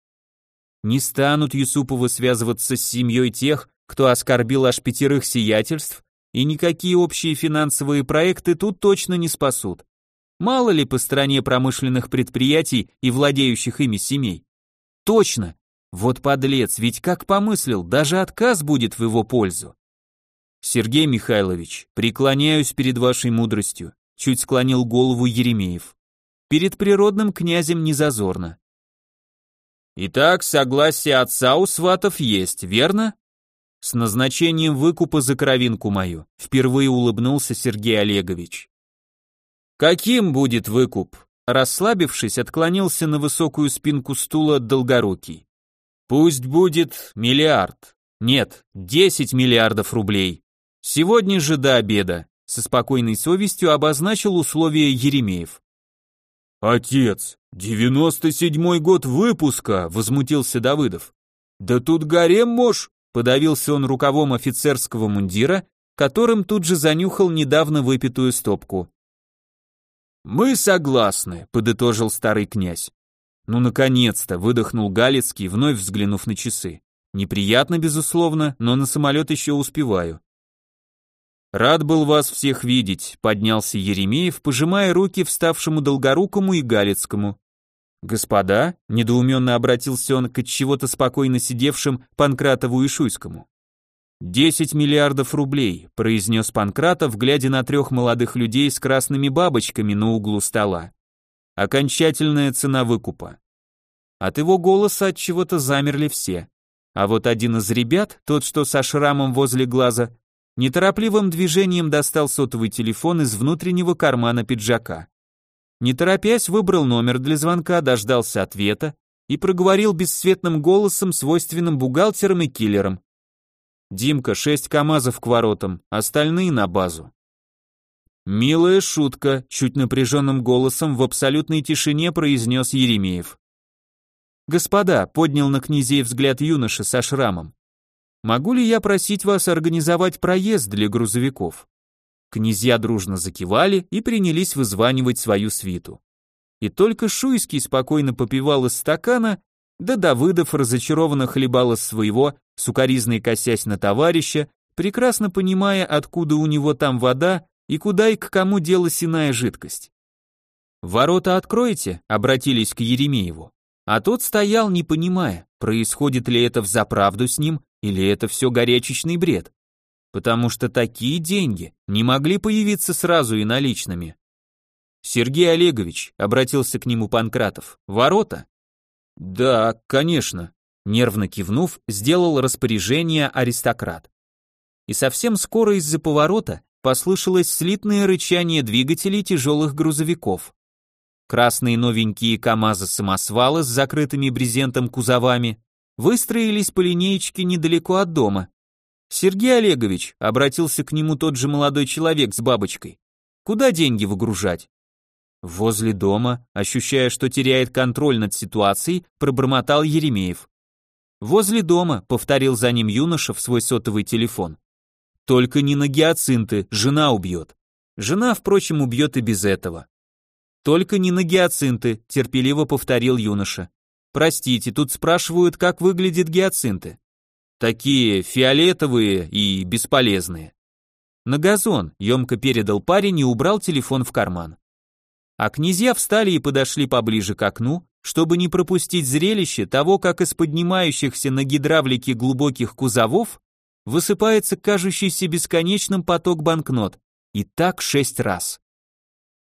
Не станут Юсуповы связываться с семьей тех, кто оскорбил аж пятерых сиятельств, и никакие общие финансовые проекты тут точно не спасут. Мало ли по стране промышленных предприятий и владеющих ими семей. Точно. Вот подлец, ведь как помыслил, даже отказ будет в его пользу. Сергей Михайлович, преклоняюсь перед вашей мудростью, чуть склонил голову Еремеев. Перед природным князем не зазорно. Итак, согласие отца у сватов есть, верно? С назначением выкупа за кровинку мою, впервые улыбнулся Сергей Олегович. Каким будет выкуп? Расслабившись, отклонился на высокую спинку стула Долгорукий. Пусть будет миллиард. Нет, десять миллиардов рублей. Сегодня же до обеда, со спокойной совестью обозначил условия Еремеев. Отец, девяносто седьмой год выпуска, возмутился Давыдов. Да тут гарем мож, подавился он рукавом офицерского мундира, которым тут же занюхал недавно выпитую стопку. Мы согласны, подытожил старый князь. Ну наконец-то, выдохнул Галицкий, вновь взглянув на часы. Неприятно, безусловно, но на самолет еще успеваю. Рад был вас всех видеть, поднялся Еремеев, пожимая руки вставшему Долгорукому и Галицкому. Господа, недоуменно обратился он к чего-то спокойно сидевшим Панкратову и Шуйскому. «Десять миллиардов рублей», — произнес Панкратов, глядя на трех молодых людей с красными бабочками на углу стола. Окончательная цена выкупа. От его голоса от чего-то замерли все. А вот один из ребят, тот, что со шрамом возле глаза, неторопливым движением достал сотовый телефон из внутреннего кармана пиджака. Не торопясь, выбрал номер для звонка, дождался ответа и проговорил бесцветным голосом, свойственным бухгалтерам и киллерам. «Димка, шесть КАМАЗов к воротам, остальные на базу». «Милая шутка», — чуть напряженным голосом в абсолютной тишине произнес Еремеев. «Господа», — поднял на князей взгляд юноша со шрамом, «могу ли я просить вас организовать проезд для грузовиков?» Князья дружно закивали и принялись вызванивать свою свиту. И только Шуйский спокойно попивал из стакана, да Давыдов разочарованно хлебал из своего, сукоризной косясь на товарища, прекрасно понимая, откуда у него там вода и куда и к кому делась иная жидкость. «Ворота откройте», — обратились к Еремееву. А тот стоял, не понимая, происходит ли это взаправду с ним, или это все горячечный бред. Потому что такие деньги не могли появиться сразу и наличными. Сергей Олегович, обратился к нему Панкратов, ворота? Да, конечно, нервно кивнув, сделал распоряжение аристократ. И совсем скоро из-за поворота послышалось слитное рычание двигателей тяжелых грузовиков. Красные новенькие КАМАЗы-самосвалы с закрытыми брезентом кузовами выстроились по линеечке недалеко от дома. Сергей Олегович, обратился к нему тот же молодой человек с бабочкой. Куда деньги выгружать? Возле дома, ощущая, что теряет контроль над ситуацией, пробормотал Еремеев. Возле дома, повторил за ним юноша в свой сотовый телефон. Только не на гиацинты, жена убьет. Жена, впрочем, убьет и без этого. Только не на гиацинты, терпеливо повторил юноша. Простите, тут спрашивают, как выглядят гиацинты. Такие фиолетовые и бесполезные. На газон, емко передал парень и убрал телефон в карман. А князья встали и подошли поближе к окну, чтобы не пропустить зрелище того, как из поднимающихся на гидравлике глубоких кузовов высыпается кажущийся бесконечным поток банкнот, и так шесть раз.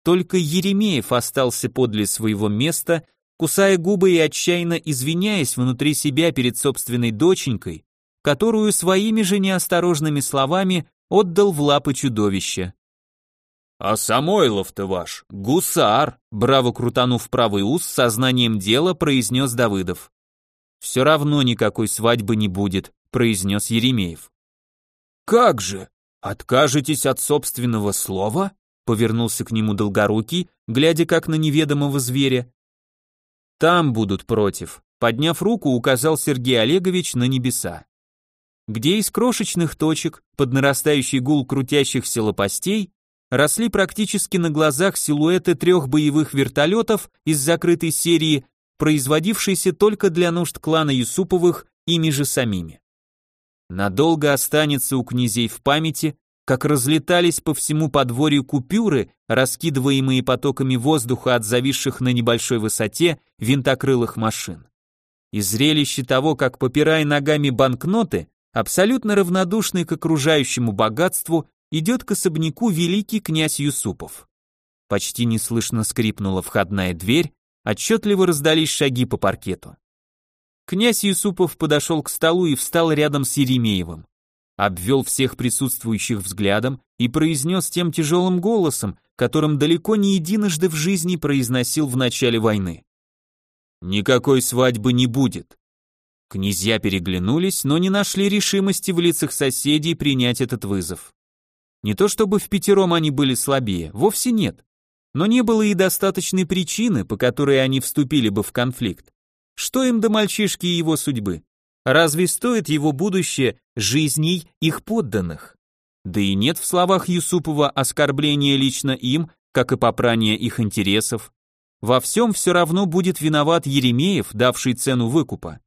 Только Еремеев остался подле своего места, кусая губы и отчаянно извиняясь внутри себя перед собственной доченькой, которую своими же неосторожными словами отдал в лапы чудовища. «А Самойлов-то ваш, гусар!» Браво крутанув правый ус, сознанием дела произнес Давыдов. «Все равно никакой свадьбы не будет», произнес Еремеев. «Как же? Откажетесь от собственного слова?» Повернулся к нему Долгорукий, глядя как на неведомого зверя. Там будут против. Подняв руку, указал Сергей Олегович на небеса. Где из крошечных точек, под нарастающий гул крутящихся лопастей, росли практически на глазах силуэты трех боевых вертолетов из закрытой серии, производившейся только для нужд клана Юсуповых ими же самими. Надолго останется у князей в памяти как разлетались по всему подворью купюры, раскидываемые потоками воздуха от зависших на небольшой высоте винтокрылых машин. И зрелище того, как попирая ногами банкноты, абсолютно равнодушный к окружающему богатству, идет к особняку великий князь Юсупов. Почти неслышно скрипнула входная дверь, отчетливо раздались шаги по паркету. Князь Юсупов подошел к столу и встал рядом с Еремеевым обвел всех присутствующих взглядом и произнес тем тяжелым голосом, которым далеко не единожды в жизни произносил в начале войны. «Никакой свадьбы не будет». Князья переглянулись, но не нашли решимости в лицах соседей принять этот вызов. Не то чтобы в пятером они были слабее, вовсе нет. Но не было и достаточной причины, по которой они вступили бы в конфликт. Что им до мальчишки и его судьбы? Разве стоит его будущее жизней их подданных? Да и нет в словах Юсупова оскорбления лично им, как и попрания их интересов. Во всем все равно будет виноват Еремеев, давший цену выкупа.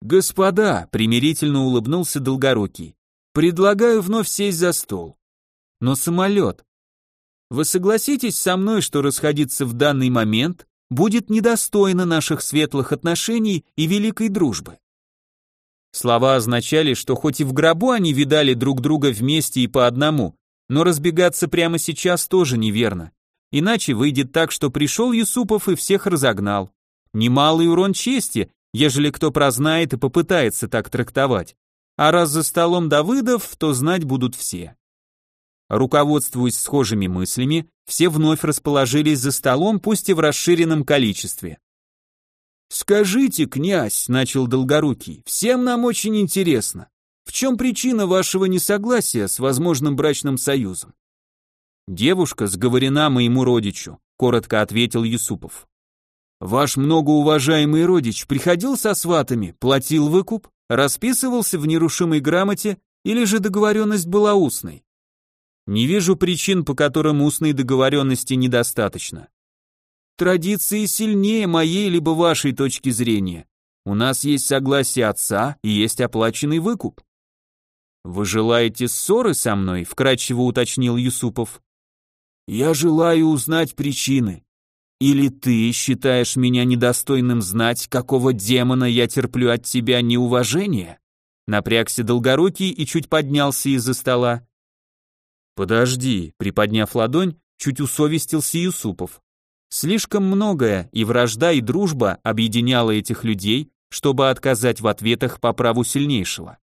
«Господа», — примирительно улыбнулся Долгорукий, — «предлагаю вновь сесть за стол. но самолет. Вы согласитесь со мной, что расходиться в данный момент будет недостойно наших светлых отношений и великой дружбы. Слова означали, что хоть и в гробу они видали друг друга вместе и по одному, но разбегаться прямо сейчас тоже неверно. Иначе выйдет так, что пришел Юсупов и всех разогнал. Немалый урон чести, ежели кто прознает и попытается так трактовать. А раз за столом Давыдов, то знать будут все. Руководствуясь схожими мыслями, все вновь расположились за столом, пусть и в расширенном количестве. «Скажите, князь», — начал Долгорукий, — «всем нам очень интересно, в чем причина вашего несогласия с возможным брачным союзом?» «Девушка сговорена моему родичу», — коротко ответил Юсупов. «Ваш многоуважаемый родич приходил со сватами, платил выкуп, расписывался в нерушимой грамоте или же договоренность была устной?» «Не вижу причин, по которым устной договоренности недостаточно. Традиции сильнее моей либо вашей точки зрения. У нас есть согласие отца и есть оплаченный выкуп. Вы желаете ссоры со мной? вкратчиво уточнил Юсупов. Я желаю узнать причины. Или ты считаешь меня недостойным знать, какого демона я терплю от тебя неуважение? Напрягся долгорукий и чуть поднялся из-за стола. Подожди, приподняв ладонь, чуть усовестился Юсупов. Слишком многое, и вражда, и дружба объединяла этих людей, чтобы отказать в ответах по праву сильнейшего.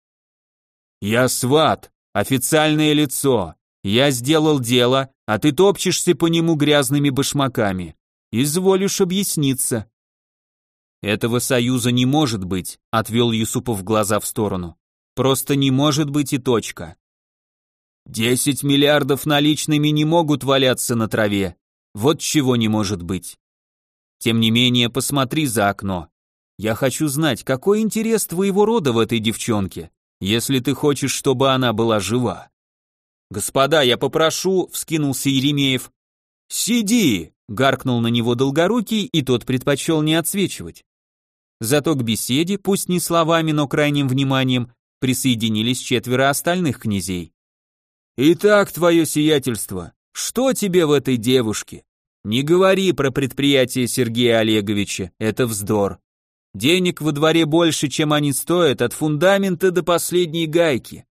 «Я сват, официальное лицо. Я сделал дело, а ты топчешься по нему грязными башмаками. Изволишь объясниться». «Этого союза не может быть», — отвел Юсупов глаза в сторону. «Просто не может быть и точка». «Десять миллиардов наличными не могут валяться на траве», вот чего не может быть. Тем не менее, посмотри за окно. Я хочу знать, какой интерес твоего рода в этой девчонке, если ты хочешь, чтобы она была жива. Господа, я попрошу, вскинулся Еремеев. Сиди, гаркнул на него Долгорукий, и тот предпочел не отсвечивать. Зато к беседе, пусть не словами, но крайним вниманием, присоединились четверо остальных князей. «Итак, твое сиятельство, что тебе в этой девушке? Не говори про предприятие Сергея Олеговича, это вздор. Денег во дворе больше, чем они стоят, от фундамента до последней гайки.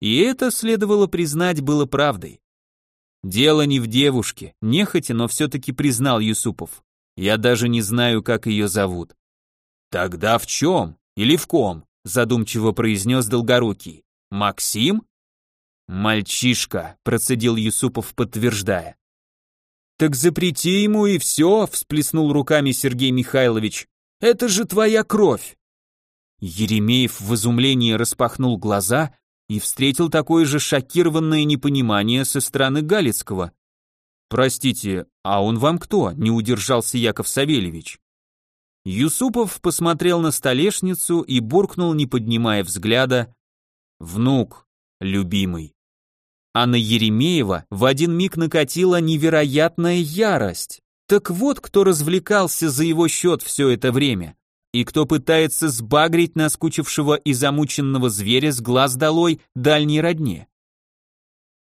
И это, следовало признать, было правдой. Дело не в девушке, нехотя, но все-таки признал Юсупов. Я даже не знаю, как ее зовут. Тогда в чем? Или в ком? Задумчиво произнес Долгорукий. Максим? «Мальчишка», — процедил Юсупов, подтверждая. «Так запрети ему и все», — всплеснул руками Сергей Михайлович. «Это же твоя кровь!» Еремеев в изумлении распахнул глаза и встретил такое же шокированное непонимание со стороны Галицкого. «Простите, а он вам кто?» — не удержался Яков Савельевич. Юсупов посмотрел на столешницу и буркнул, не поднимая взгляда, «Внук, любимый». А на Еремеева в один миг накатила невероятная ярость. Так вот, кто развлекался за его счет все это время. И кто пытается сбагрить наскучившего и замученного зверя с глаз долой дальней родне.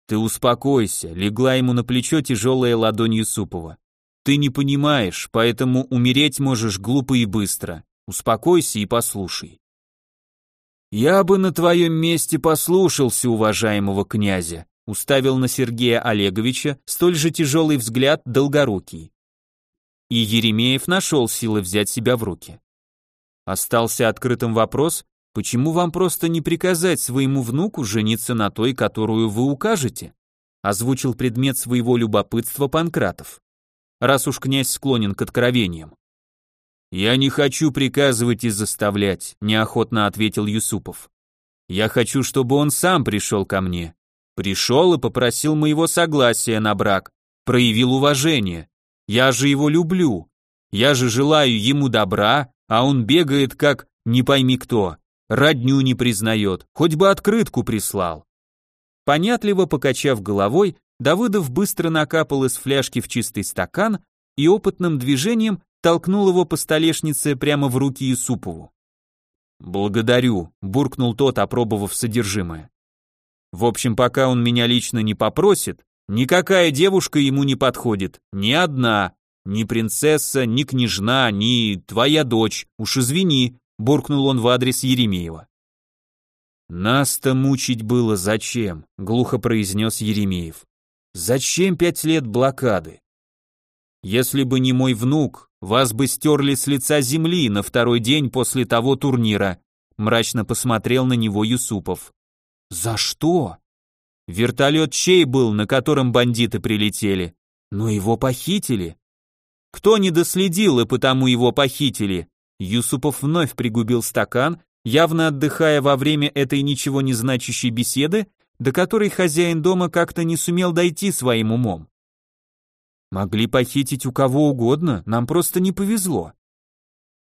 Ты успокойся, легла ему на плечо тяжелая ладонь Юсупова. Ты не понимаешь, поэтому умереть можешь глупо и быстро. Успокойся и послушай. Я бы на твоем месте послушался уважаемого князя, уставил на Сергея Олеговича столь же тяжелый взгляд долгорукий. И Еремеев нашел силы взять себя в руки. Остался открытым вопрос, почему вам просто не приказать своему внуку жениться на той, которую вы укажете? Озвучил предмет своего любопытства Панкратов. Раз уж князь склонен к откровениям. «Я не хочу приказывать и заставлять», — неохотно ответил Юсупов. «Я хочу, чтобы он сам пришел ко мне, Пришел и попросил моего согласия на брак, проявил уважение. Я же его люблю. Я же желаю ему добра, а он бегает как не пойми кто. Родню не признает, хоть бы открытку прислал. Понятливо покачав головой, Давыдов быстро накапал из фляжки в чистый стакан и опытным движением толкнул его по столешнице прямо в руки Юсупову. «Благодарю», — буркнул тот, опробовав содержимое. В общем, пока он меня лично не попросит, никакая девушка ему не подходит, ни одна, ни принцесса, ни княжна, ни твоя дочь, уж извини, буркнул он в адрес Еремеева. Нас-то мучить было зачем, глухо произнес Еремеев. Зачем пять лет блокады? Если бы не мой внук, вас бы стерли с лица земли на второй день после того турнира, мрачно посмотрел на него Юсупов. За что? Вертолет чей был, на котором бандиты прилетели? Но его похитили. Кто не доследил и потому его похитили? Юсупов вновь пригубил стакан, явно отдыхая во время этой ничего не значащей беседы, до которой хозяин дома как-то не сумел дойти своим умом. Могли похитить у кого угодно, нам просто не повезло.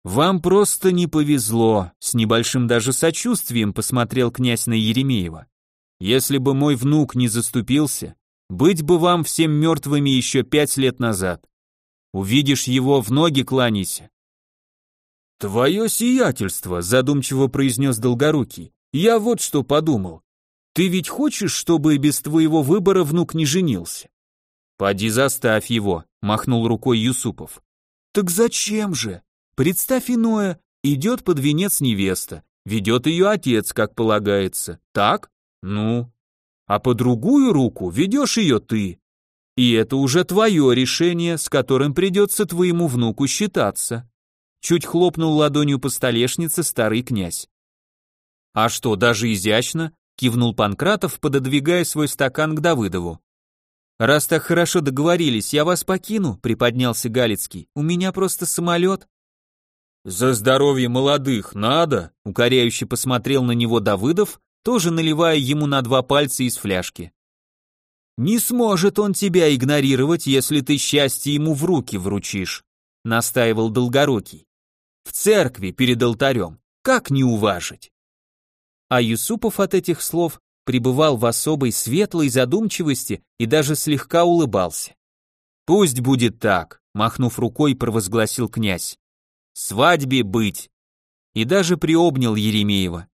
Вам просто не повезло, с небольшим даже сочувствием посмотрел князь на Еремеева. Если бы мой внук не заступился, быть бы вам всем мертвыми еще пять лет назад. Увидишь его, в ноги кланяйся. Твое сиятельство, задумчиво произнес Долгорукий. Я вот что подумал. Ты ведь хочешь, чтобы без твоего выбора внук не женился? Поди заставь его, махнул рукой Юсупов. Так зачем же? Представь иное, идет под венец невеста, ведет ее отец, как полагается, так? Ну? А по другую руку ведешь ее ты. И это уже твое решение, с которым придется твоему внуку считаться. Чуть хлопнул ладонью по столешнице старый князь. А что, даже изящно? Кивнул Панкратов, пододвигая свой стакан к Давыдову. «Раз так хорошо договорились, я вас покину», — приподнялся Галицкий. «У меня просто самолет». «За здоровье молодых надо!» — укоряюще посмотрел на него Давыдов, тоже наливая ему на два пальца из фляжки. «Не сможет он тебя игнорировать, если ты счастье ему в руки вручишь», — настаивал Долгорукий. «В церкви перед алтарем. Как не уважить?» А Юсупов от этих слов пребывал в особой светлой задумчивости и даже слегка улыбался. «Пусть будет так», — махнув рукой, провозгласил князь свадьбе быть!» И даже приобнял Еремеева.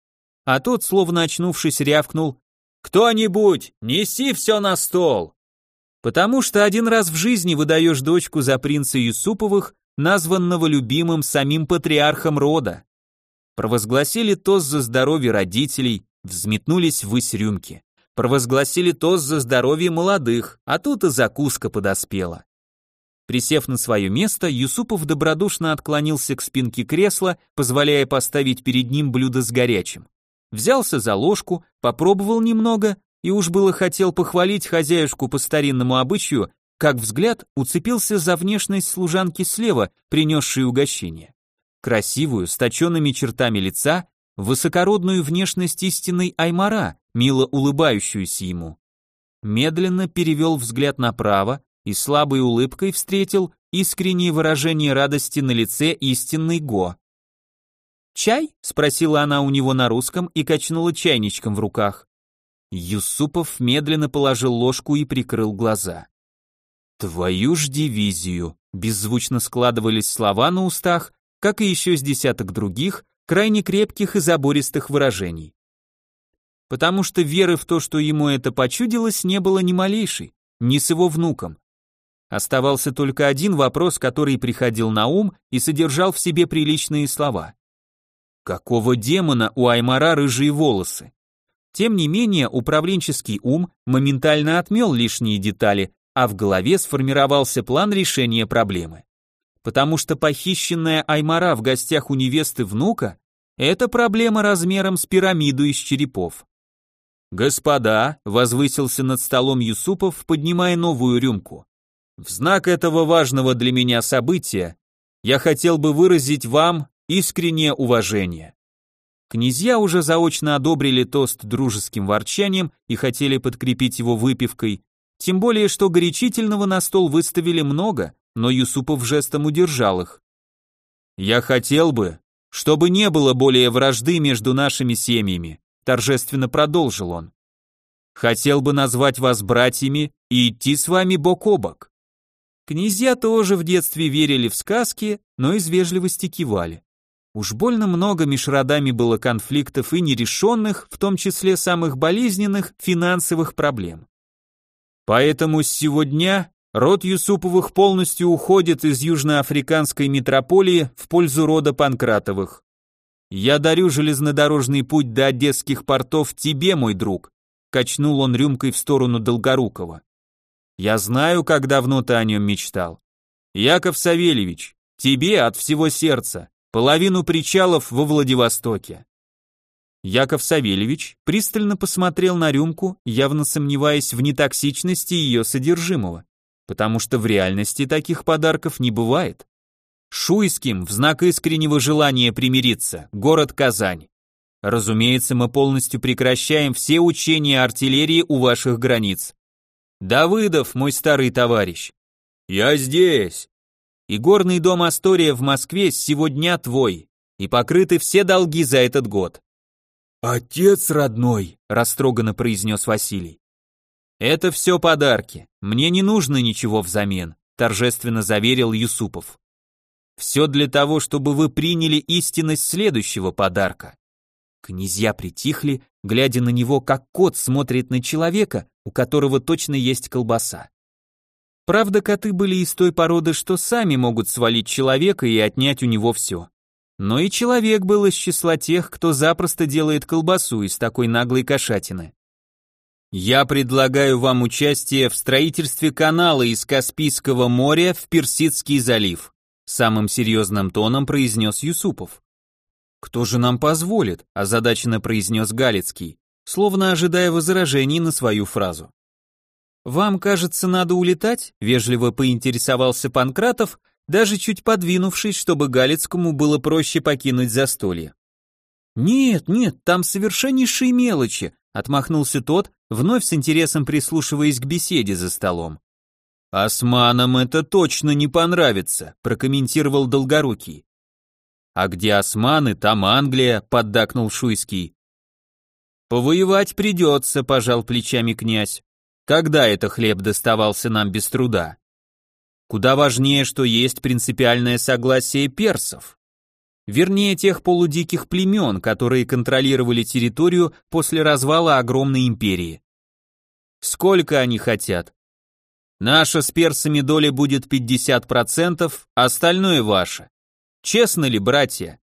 А тот, словно очнувшись, рявкнул «Кто-нибудь, неси все на стол!» Потому что один раз в жизни выдаешь дочку за принца Юсуповых, названного любимым самим патриархом рода. Провозгласили тост за здоровье родителей, взметнулись ввысь рюмки. Провозгласили тост за здоровье молодых, а тут и закуска подоспела. Присев на свое место, Юсупов добродушно отклонился к спинке кресла, позволяя поставить перед ним блюдо с горячим. Взялся за ложку, попробовал немного и уж было хотел похвалить хозяюшку по старинному обычаю, как взгляд уцепился за внешность служанки слева, принесшей угощение. Красивую, с точенными чертами лица, высокородную внешность истинной Аймара, мило улыбающуюся ему. Медленно перевел взгляд направо, и слабой улыбкой встретил искреннее выражение радости на лице истинный Го. «Чай?» — спросила она у него на русском и качнула чайничком в руках. Юсупов медленно положил ложку и прикрыл глаза. «Твою ж дивизию!» — беззвучно складывались слова на устах, как и еще с десяток других, крайне крепких и забористых выражений. Потому что веры в то, что ему это почудилось, не было ни малейшей, ни с его внуком, Оставался только один вопрос, который приходил на ум и содержал в себе приличные слова. Какого демона у Аймара рыжие волосы? Тем не менее, управленческий ум моментально отмел лишние детали, а в голове сформировался план решения проблемы. Потому что похищенная Аймара в гостях у невесты внука – это проблема размером с пирамиду из черепов. «Господа», – возвысился над столом Юсупов, поднимая новую рюмку, в знак этого важного для меня события я хотел бы выразить вам искреннее уважение. Князья уже заочно одобрили тост дружеским ворчанием и хотели подкрепить его выпивкой, тем более что горячительного на стол выставили много, но Юсупов жестом удержал их. «Я хотел бы, чтобы не было более вражды между нашими семьями», торжественно продолжил он. «Хотел бы назвать вас братьями и идти с вами бок о бок. Князья тоже в детстве верили в сказки, но из вежливости кивали. Уж больно много меж родами было конфликтов и нерешенных, в том числе самых болезненных, финансовых проблем. Поэтому с сего дня род Юсуповых полностью уходит из южноафриканской метрополии в пользу рода Панкратовых. Я дарю железнодорожный путь до одесских портов тебе, мой друг, качнул он рюмкой в сторону Долгорукова. Я знаю, как давно ты о нем мечтал. Яков Савельевич, тебе от всего сердца, половину причалов во Владивостоке. Яков Савельевич пристально посмотрел на рюмку, явно сомневаясь в нетоксичности ее содержимого, потому что в реальности таких подарков не бывает. Шуйским в знак искреннего желания примириться, город Казань. Разумеется, мы полностью прекращаем все учения артиллерии у ваших границ. Давыдов, мой старый товарищ. Я здесь. И горный дом Астория в Москве с сегодня твой, и покрыты все долги за этот год. Отец родной, растроганно произнес Василий. Это все подарки. Мне не нужно ничего взамен, торжественно заверил Юсупов. Все для того, чтобы вы приняли истинность следующего подарка. Князья притихли, глядя на него, как кот смотрит на человека, у которого точно есть колбаса. Правда, коты были из той породы, что сами могут свалить человека и отнять у него все. Но и человек был из числа тех, кто запросто делает колбасу из такой наглой кошатины. Я предлагаю вам участие в строительстве канала из Каспийского моря в Персидский залив самым серьезным тоном произнес Юсупов. Кто же нам позволит? озадаченно произнес Галицкий, словно ожидая возражений на свою фразу. Вам, кажется, надо улетать? вежливо поинтересовался Панкратов, даже чуть подвинувшись, чтобы Галицкому было проще покинуть застолье. Нет, нет, там совершеннейшие мелочи, отмахнулся тот, вновь с интересом прислушиваясь к беседе за столом. «Османам это точно не понравится», — прокомментировал Долгорукий. «А где османы, там Англия», — поддакнул Шуйский. «Повоевать придется», — пожал плечами князь. «Когда это хлеб доставался нам без труда?» Куда важнее, что есть принципиальное согласие персов. Вернее, тех полудиких племен, которые контролировали территорию после развала огромной империи. Сколько они хотят? Наша с персами доля будет 50%, остальное ваше. Честно ли, братья?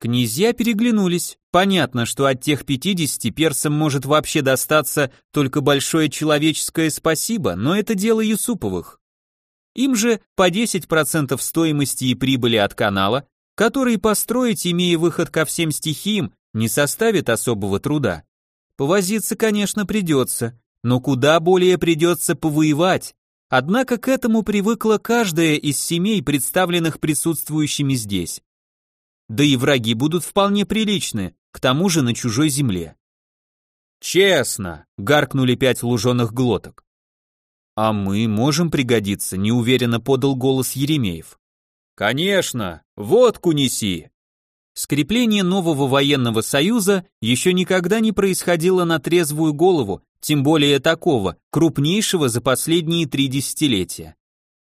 Князья переглянулись. Понятно, что от тех 50 персам может вообще достаться только большое человеческое спасибо, но это дело Юсуповых. Им же по 10% стоимости и прибыли от канала, который построить, имея выход ко всем стихиям, не составит особого труда. Повозиться, конечно, придется, но куда более придется повоевать. Однако к этому привыкла каждая из семей, представленных присутствующими здесь. Да и враги будут вполне приличны, к тому же на чужой земле. «Честно!» — гаркнули пять луженых глоток. «А мы можем пригодиться», — неуверенно подал голос Еремеев. «Конечно! Водку неси!» Скрепление нового военного союза еще никогда не происходило на трезвую голову, тем более такого, крупнейшего за последние три десятилетия.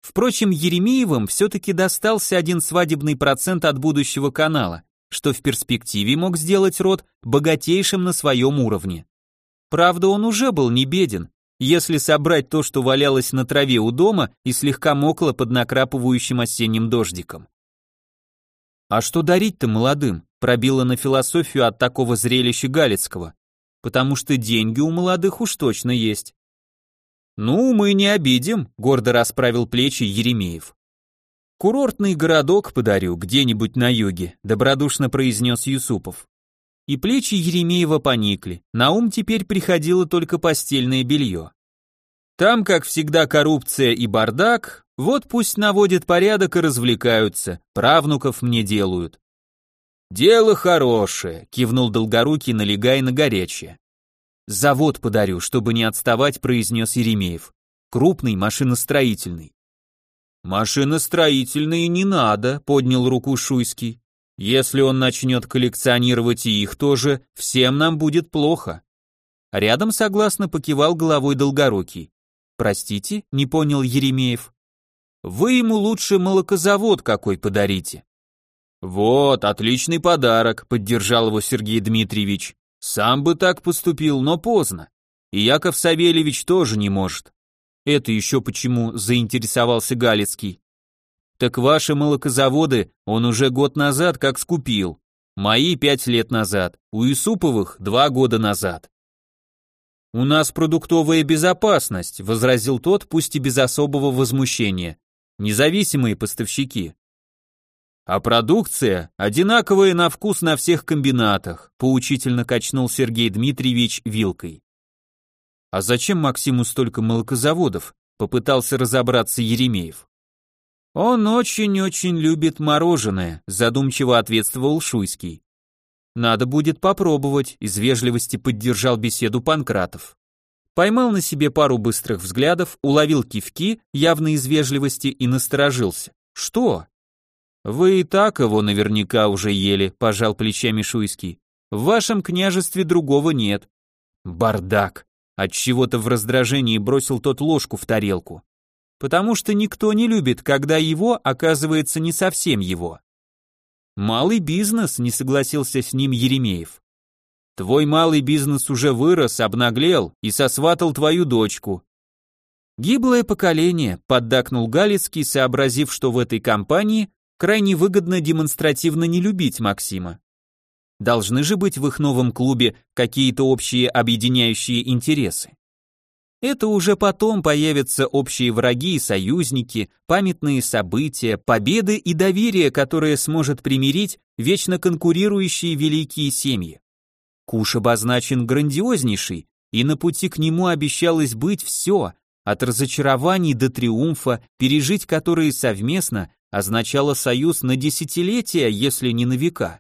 Впрочем, Еремеевым все-таки достался один свадебный процент от будущего канала, что в перспективе мог сделать род богатейшим на своем уровне. Правда, он уже был не беден, если собрать то, что валялось на траве у дома и слегка мокло под накрапывающим осенним дождиком. А что дарить-то молодым? Пробило на философию от такого зрелища Галицкого потому что деньги у молодых уж точно есть. Ну, мы не обидим, гордо расправил плечи Еремеев. Курортный городок подарю где-нибудь на юге, добродушно произнес Юсупов. И плечи Еремеева поникли, на ум теперь приходило только постельное белье. Там, как всегда, коррупция и бардак, вот пусть наводят порядок и развлекаются, правнуков мне делают. «Дело хорошее», — кивнул Долгорукий, налегая на горячее. «Завод подарю, чтобы не отставать», — произнес Еремеев. «Крупный, машиностроительный». «Машиностроительные не надо», — поднял руку Шуйский. «Если он начнет коллекционировать и их тоже, всем нам будет плохо». Рядом согласно покивал головой Долгорукий. «Простите?» — не понял Еремеев. «Вы ему лучше молокозавод какой подарите». Вот, отличный подарок, поддержал его Сергей Дмитриевич. Сам бы так поступил, но поздно. И Яков Савельевич тоже не может. Это еще почему, заинтересовался Галицкий. Так ваши молокозаводы он уже год назад как скупил. Мои пять лет назад, у Исуповых два года назад. У нас продуктовая безопасность, возразил тот, пусть и без особого возмущения. Независимые поставщики. А продукция одинаковая на вкус на всех комбинатах, поучительно качнул Сергей Дмитриевич вилкой. А зачем Максиму столько молокозаводов? Попытался разобраться Еремеев. Он очень-очень любит мороженое, задумчиво ответствовал Шуйский. Надо будет попробовать, из вежливости поддержал беседу Панкратов. Поймал на себе пару быстрых взглядов, уловил кивки, явно из вежливости, и насторожился. Что? Вы и так его наверняка уже ели, пожал плечами Шуйский. В вашем княжестве другого нет. Бардак. От чего-то в раздражении бросил тот ложку в тарелку потому что никто не любит, когда его оказывается не совсем его. Малый бизнес, не согласился с ним Еремеев. Твой малый бизнес уже вырос, обнаглел и сосватал твою дочку. Гиблое поколение, поддакнул Галицкий, сообразив, что в этой компании крайне выгодно демонстративно не любить Максима. Должны же быть в их новом клубе какие-то общие объединяющие интересы. Это уже потом появятся общие враги и союзники, памятные события, победы и доверие, которое сможет примирить вечно конкурирующие великие семьи. Куш обозначен грандиознейший, и на пути к нему обещалось быть все, от разочарований до триумфа, пережить которые совместно означало союз на десятилетия, если не на века.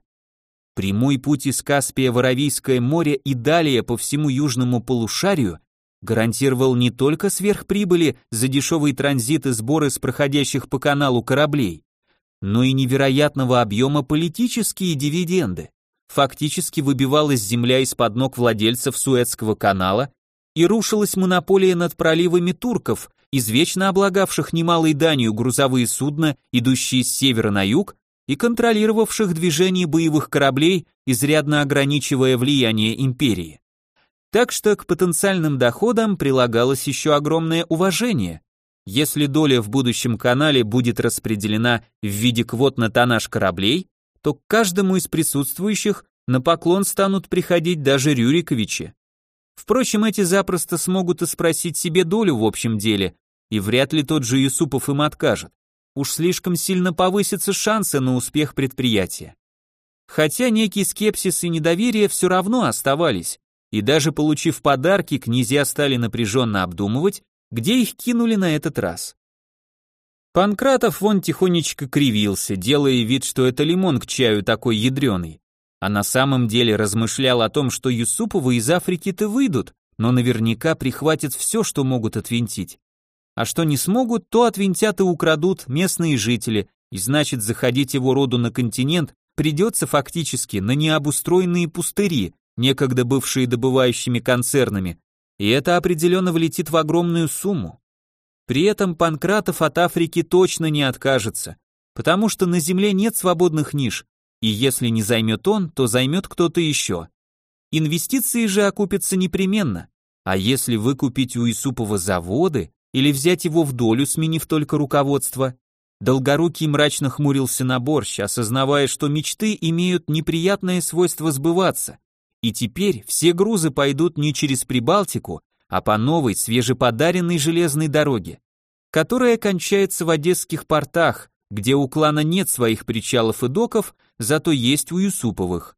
Прямой путь из Каспия в Аравийское море и далее по всему южному полушарию гарантировал не только сверхприбыли за дешевый транзит и сборы с проходящих по каналу кораблей, но и невероятного объема политические дивиденды. Фактически выбивалась земля из-под ног владельцев Суэцкого канала и рушилась монополия над проливами турков, извечно облагавших немалой данью грузовые судна, идущие с севера на юг, и контролировавших движение боевых кораблей, изрядно ограничивая влияние империи. Так что к потенциальным доходам прилагалось еще огромное уважение. Если доля в будущем канале будет распределена в виде квот на тоннаж кораблей, то к каждому из присутствующих на поклон станут приходить даже Рюриковичи. Впрочем, эти запросто смогут и спросить себе долю в общем деле, и вряд ли тот же Юсупов им откажет. Уж слишком сильно повысятся шансы на успех предприятия. Хотя некий скепсис и недоверие все равно оставались, и даже получив подарки, князья стали напряженно обдумывать, где их кинули на этот раз. Панкратов вон тихонечко кривился, делая вид, что это лимон к чаю такой ядреный, а на самом деле размышлял о том, что Юсуповы из Африки-то выйдут, но наверняка прихватят все, что могут отвинтить. А что не смогут, то отвинтят и украдут местные жители, и значит заходить его роду на континент придется фактически на необустроенные пустыри, некогда бывшие добывающими концернами, и это определенно влетит в огромную сумму. При этом Панкратов от Африки точно не откажется, потому что на Земле нет свободных ниш, и если не займет он, то займет кто-то еще. Инвестиции же окупятся непременно, а если выкупить у Исупова заводы или взять его в долю, сменив только руководство, Долгорукий мрачно хмурился на борщ, осознавая, что мечты имеют неприятное свойство сбываться, и теперь все грузы пойдут не через Прибалтику, а по новой свежеподаренной железной дороге, которая кончается в одесских портах, где у клана нет своих причалов и доков, зато есть у Юсуповых.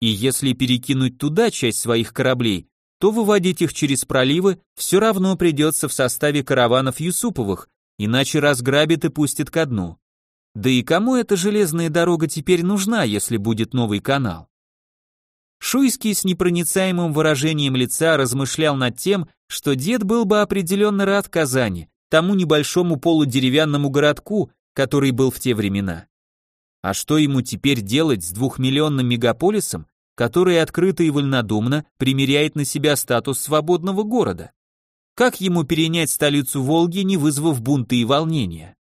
И если перекинуть туда часть своих кораблей, то выводить их через проливы все равно придется в составе караванов Юсуповых, иначе разграбит и пустит ко дну. Да и кому эта железная дорога теперь нужна, если будет новый канал? Шуйский с непроницаемым выражением лица размышлял над тем, что дед был бы определенно рад Казани, тому небольшому полудеревянному городку, который был в те времена. А что ему теперь делать с двухмиллионным мегаполисом, который открыто и вольнодумно примеряет на себя статус свободного города? Как ему перенять столицу Волги, не вызвав бунты и волнения?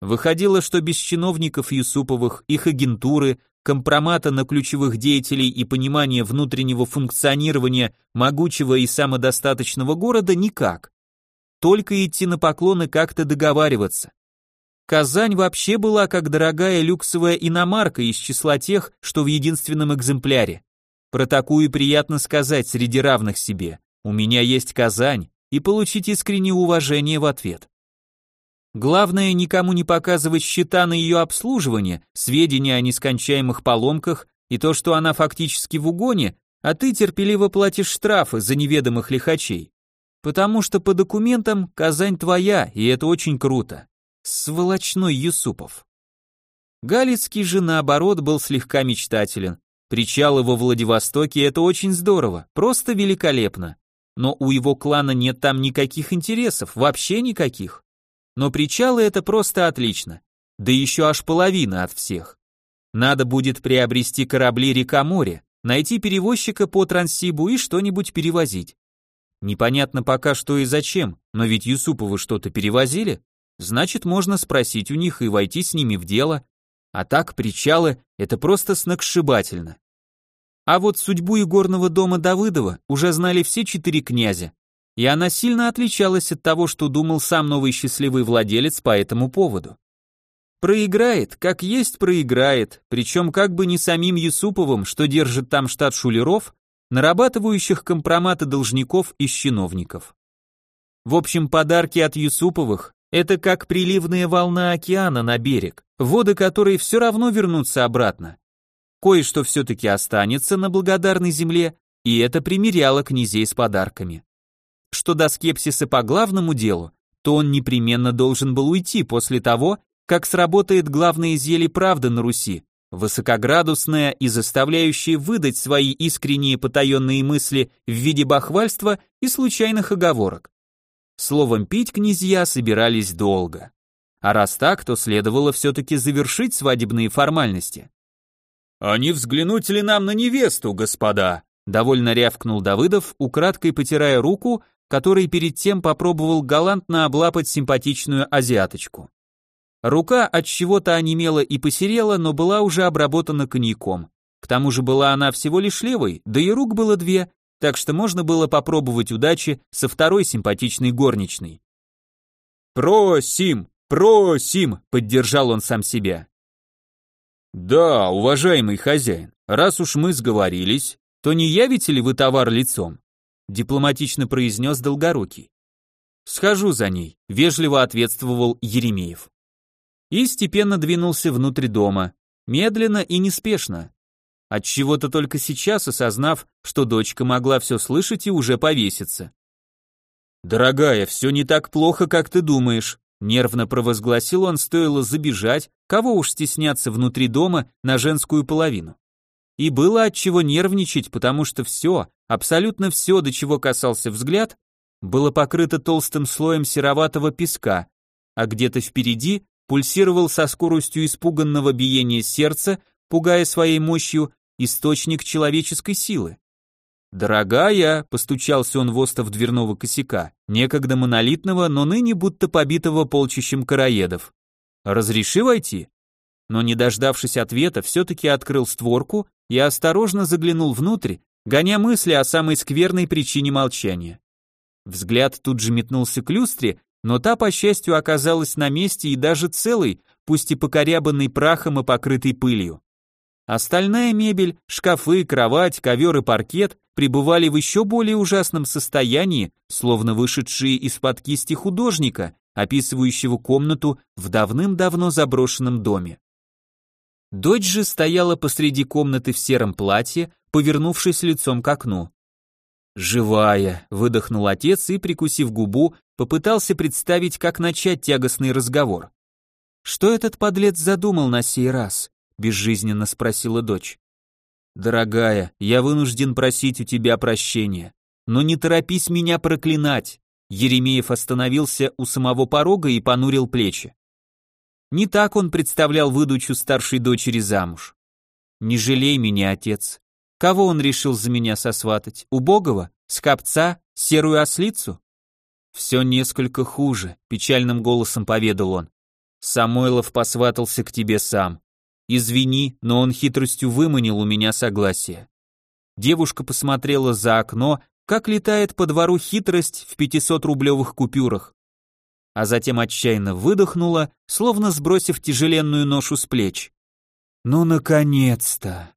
Выходило, что без чиновников Юсуповых, их агентуры, компромата на ключевых деятелей и понимания внутреннего функционирования могучего и самодостаточного города никак. Только идти на поклоны как-то договариваться. Казань вообще была как дорогая люксовая иномарка из числа тех, что в единственном экземпляре. Про такую приятно сказать среди равных себе. У меня есть Казань, и получить искреннее уважение в ответ. Главное, никому не показывать счета на ее обслуживание, сведения о нескончаемых поломках и то, что она фактически в угоне, а ты терпеливо платишь штрафы за неведомых лихачей. Потому что по документам Казань твоя, и это очень круто. Сволочной Юсупов. Галицкий же, наоборот, был слегка мечтателен. Причалы во Владивостоке – это очень здорово, просто великолепно. Но у его клана нет там никаких интересов, вообще никаких. Но причалы это просто отлично. Да еще аж половина от всех. Надо будет приобрести корабли река-море, найти перевозчика по Транссибу и что-нибудь перевозить. Непонятно пока что и зачем, но ведь Юсуповы что-то перевозили, значит можно спросить у них и войти с ними в дело. А так причалы – это просто сногсшибательно. А вот судьбу игорного дома Давыдова уже знали все четыре князя, и она сильно отличалась от того, что думал сам новый счастливый владелец по этому поводу. Проиграет, как есть проиграет, причем как бы не самим Юсуповым, что держит там штат шулеров, нарабатывающих компроматы должников и чиновников. В общем, подарки от Юсуповых – это как приливная волна океана на берег, воды которой все равно вернутся обратно. Кое-что все-таки останется на благодарной земле, и это примеряло князей с подарками что до скепсиса по главному делу, то он непременно должен был уйти после того, как сработает главное зелье правды на Руси, высокоградусное и заставляющее выдать свои искренние потаенные мысли в виде бахвальства и случайных оговорок. Словом, пить князья собирались долго. А раз так, то следовало все-таки завершить свадебные формальности. «А не взглянуть ли нам на невесту, господа?» Довольно рявкнул Давыдов, украдкой потирая руку, который перед тем попробовал галантно облапать симпатичную азиаточку. Рука от чего-то онемела и посерела, но была уже обработана коньяком. К тому же была она всего лишь левой, да и рук было две, так что можно было попробовать удачи со второй симпатичной горничной. «Просим, просим!» — поддержал он сам себя. «Да, уважаемый хозяин, раз уж мы сговорились, то не явите ли вы товар лицом? дипломатично произнес Долгорукий. «Схожу за ней», — вежливо ответствовал Еремеев. И степенно двинулся внутрь дома, медленно и неспешно. Отчего-то только сейчас осознав, что дочка могла все слышать и уже повеситься. «Дорогая, все не так плохо, как ты думаешь», нервно провозгласил он, стоило забежать, кого уж стесняться внутри дома на женскую половину. И было от чего нервничать, потому что все, абсолютно все, до чего касался взгляд, было покрыто толстым слоем сероватого песка, а где-то впереди пульсировал со скоростью испуганного биения сердца, пугая своей мощью, источник человеческой силы. «Дорогая», — постучался он в остов дверного косяка, некогда монолитного, но ныне будто побитого полчищем караедов. «Разреши войти?» Но не дождавшись ответа, все-таки открыл створку я осторожно заглянул внутрь, гоня мысли о самой скверной причине молчания. Взгляд тут же метнулся к люстре, но та, по счастью, оказалась на месте и даже целой, пусть и покорябанной прахом и покрытой пылью. Остальная мебель, шкафы, кровать, ковер и паркет пребывали в еще более ужасном состоянии, словно вышедшие из-под кисти художника, описывающего комнату в давным-давно заброшенном доме. Дочь же стояла посреди комнаты в сером платье, повернувшись лицом к окну. «Живая», — выдохнул отец и, прикусив губу, попытался представить, как начать тягостный разговор. «Что этот подлец задумал на сей раз?» — безжизненно спросила дочь. «Дорогая, я вынужден просить у тебя прощения, но не торопись меня проклинать». Еремеев остановился у самого порога и понурил плечи. Не так он представлял выдачу старшей дочери замуж. Не жалей меня, отец. Кого он решил за меня сосватать? Убогого? Скопца? Серую ослицу? Все несколько хуже, печальным голосом поведал он. Самойлов посватался к тебе сам. Извини, но он хитростью выманил у меня согласие. Девушка посмотрела за окно, как летает по двору хитрость в 500-рублевых купюрах. А затем отчаянно выдохнула, словно сбросив тяжеленную ношу с плеч. «Ну, наконец-то!»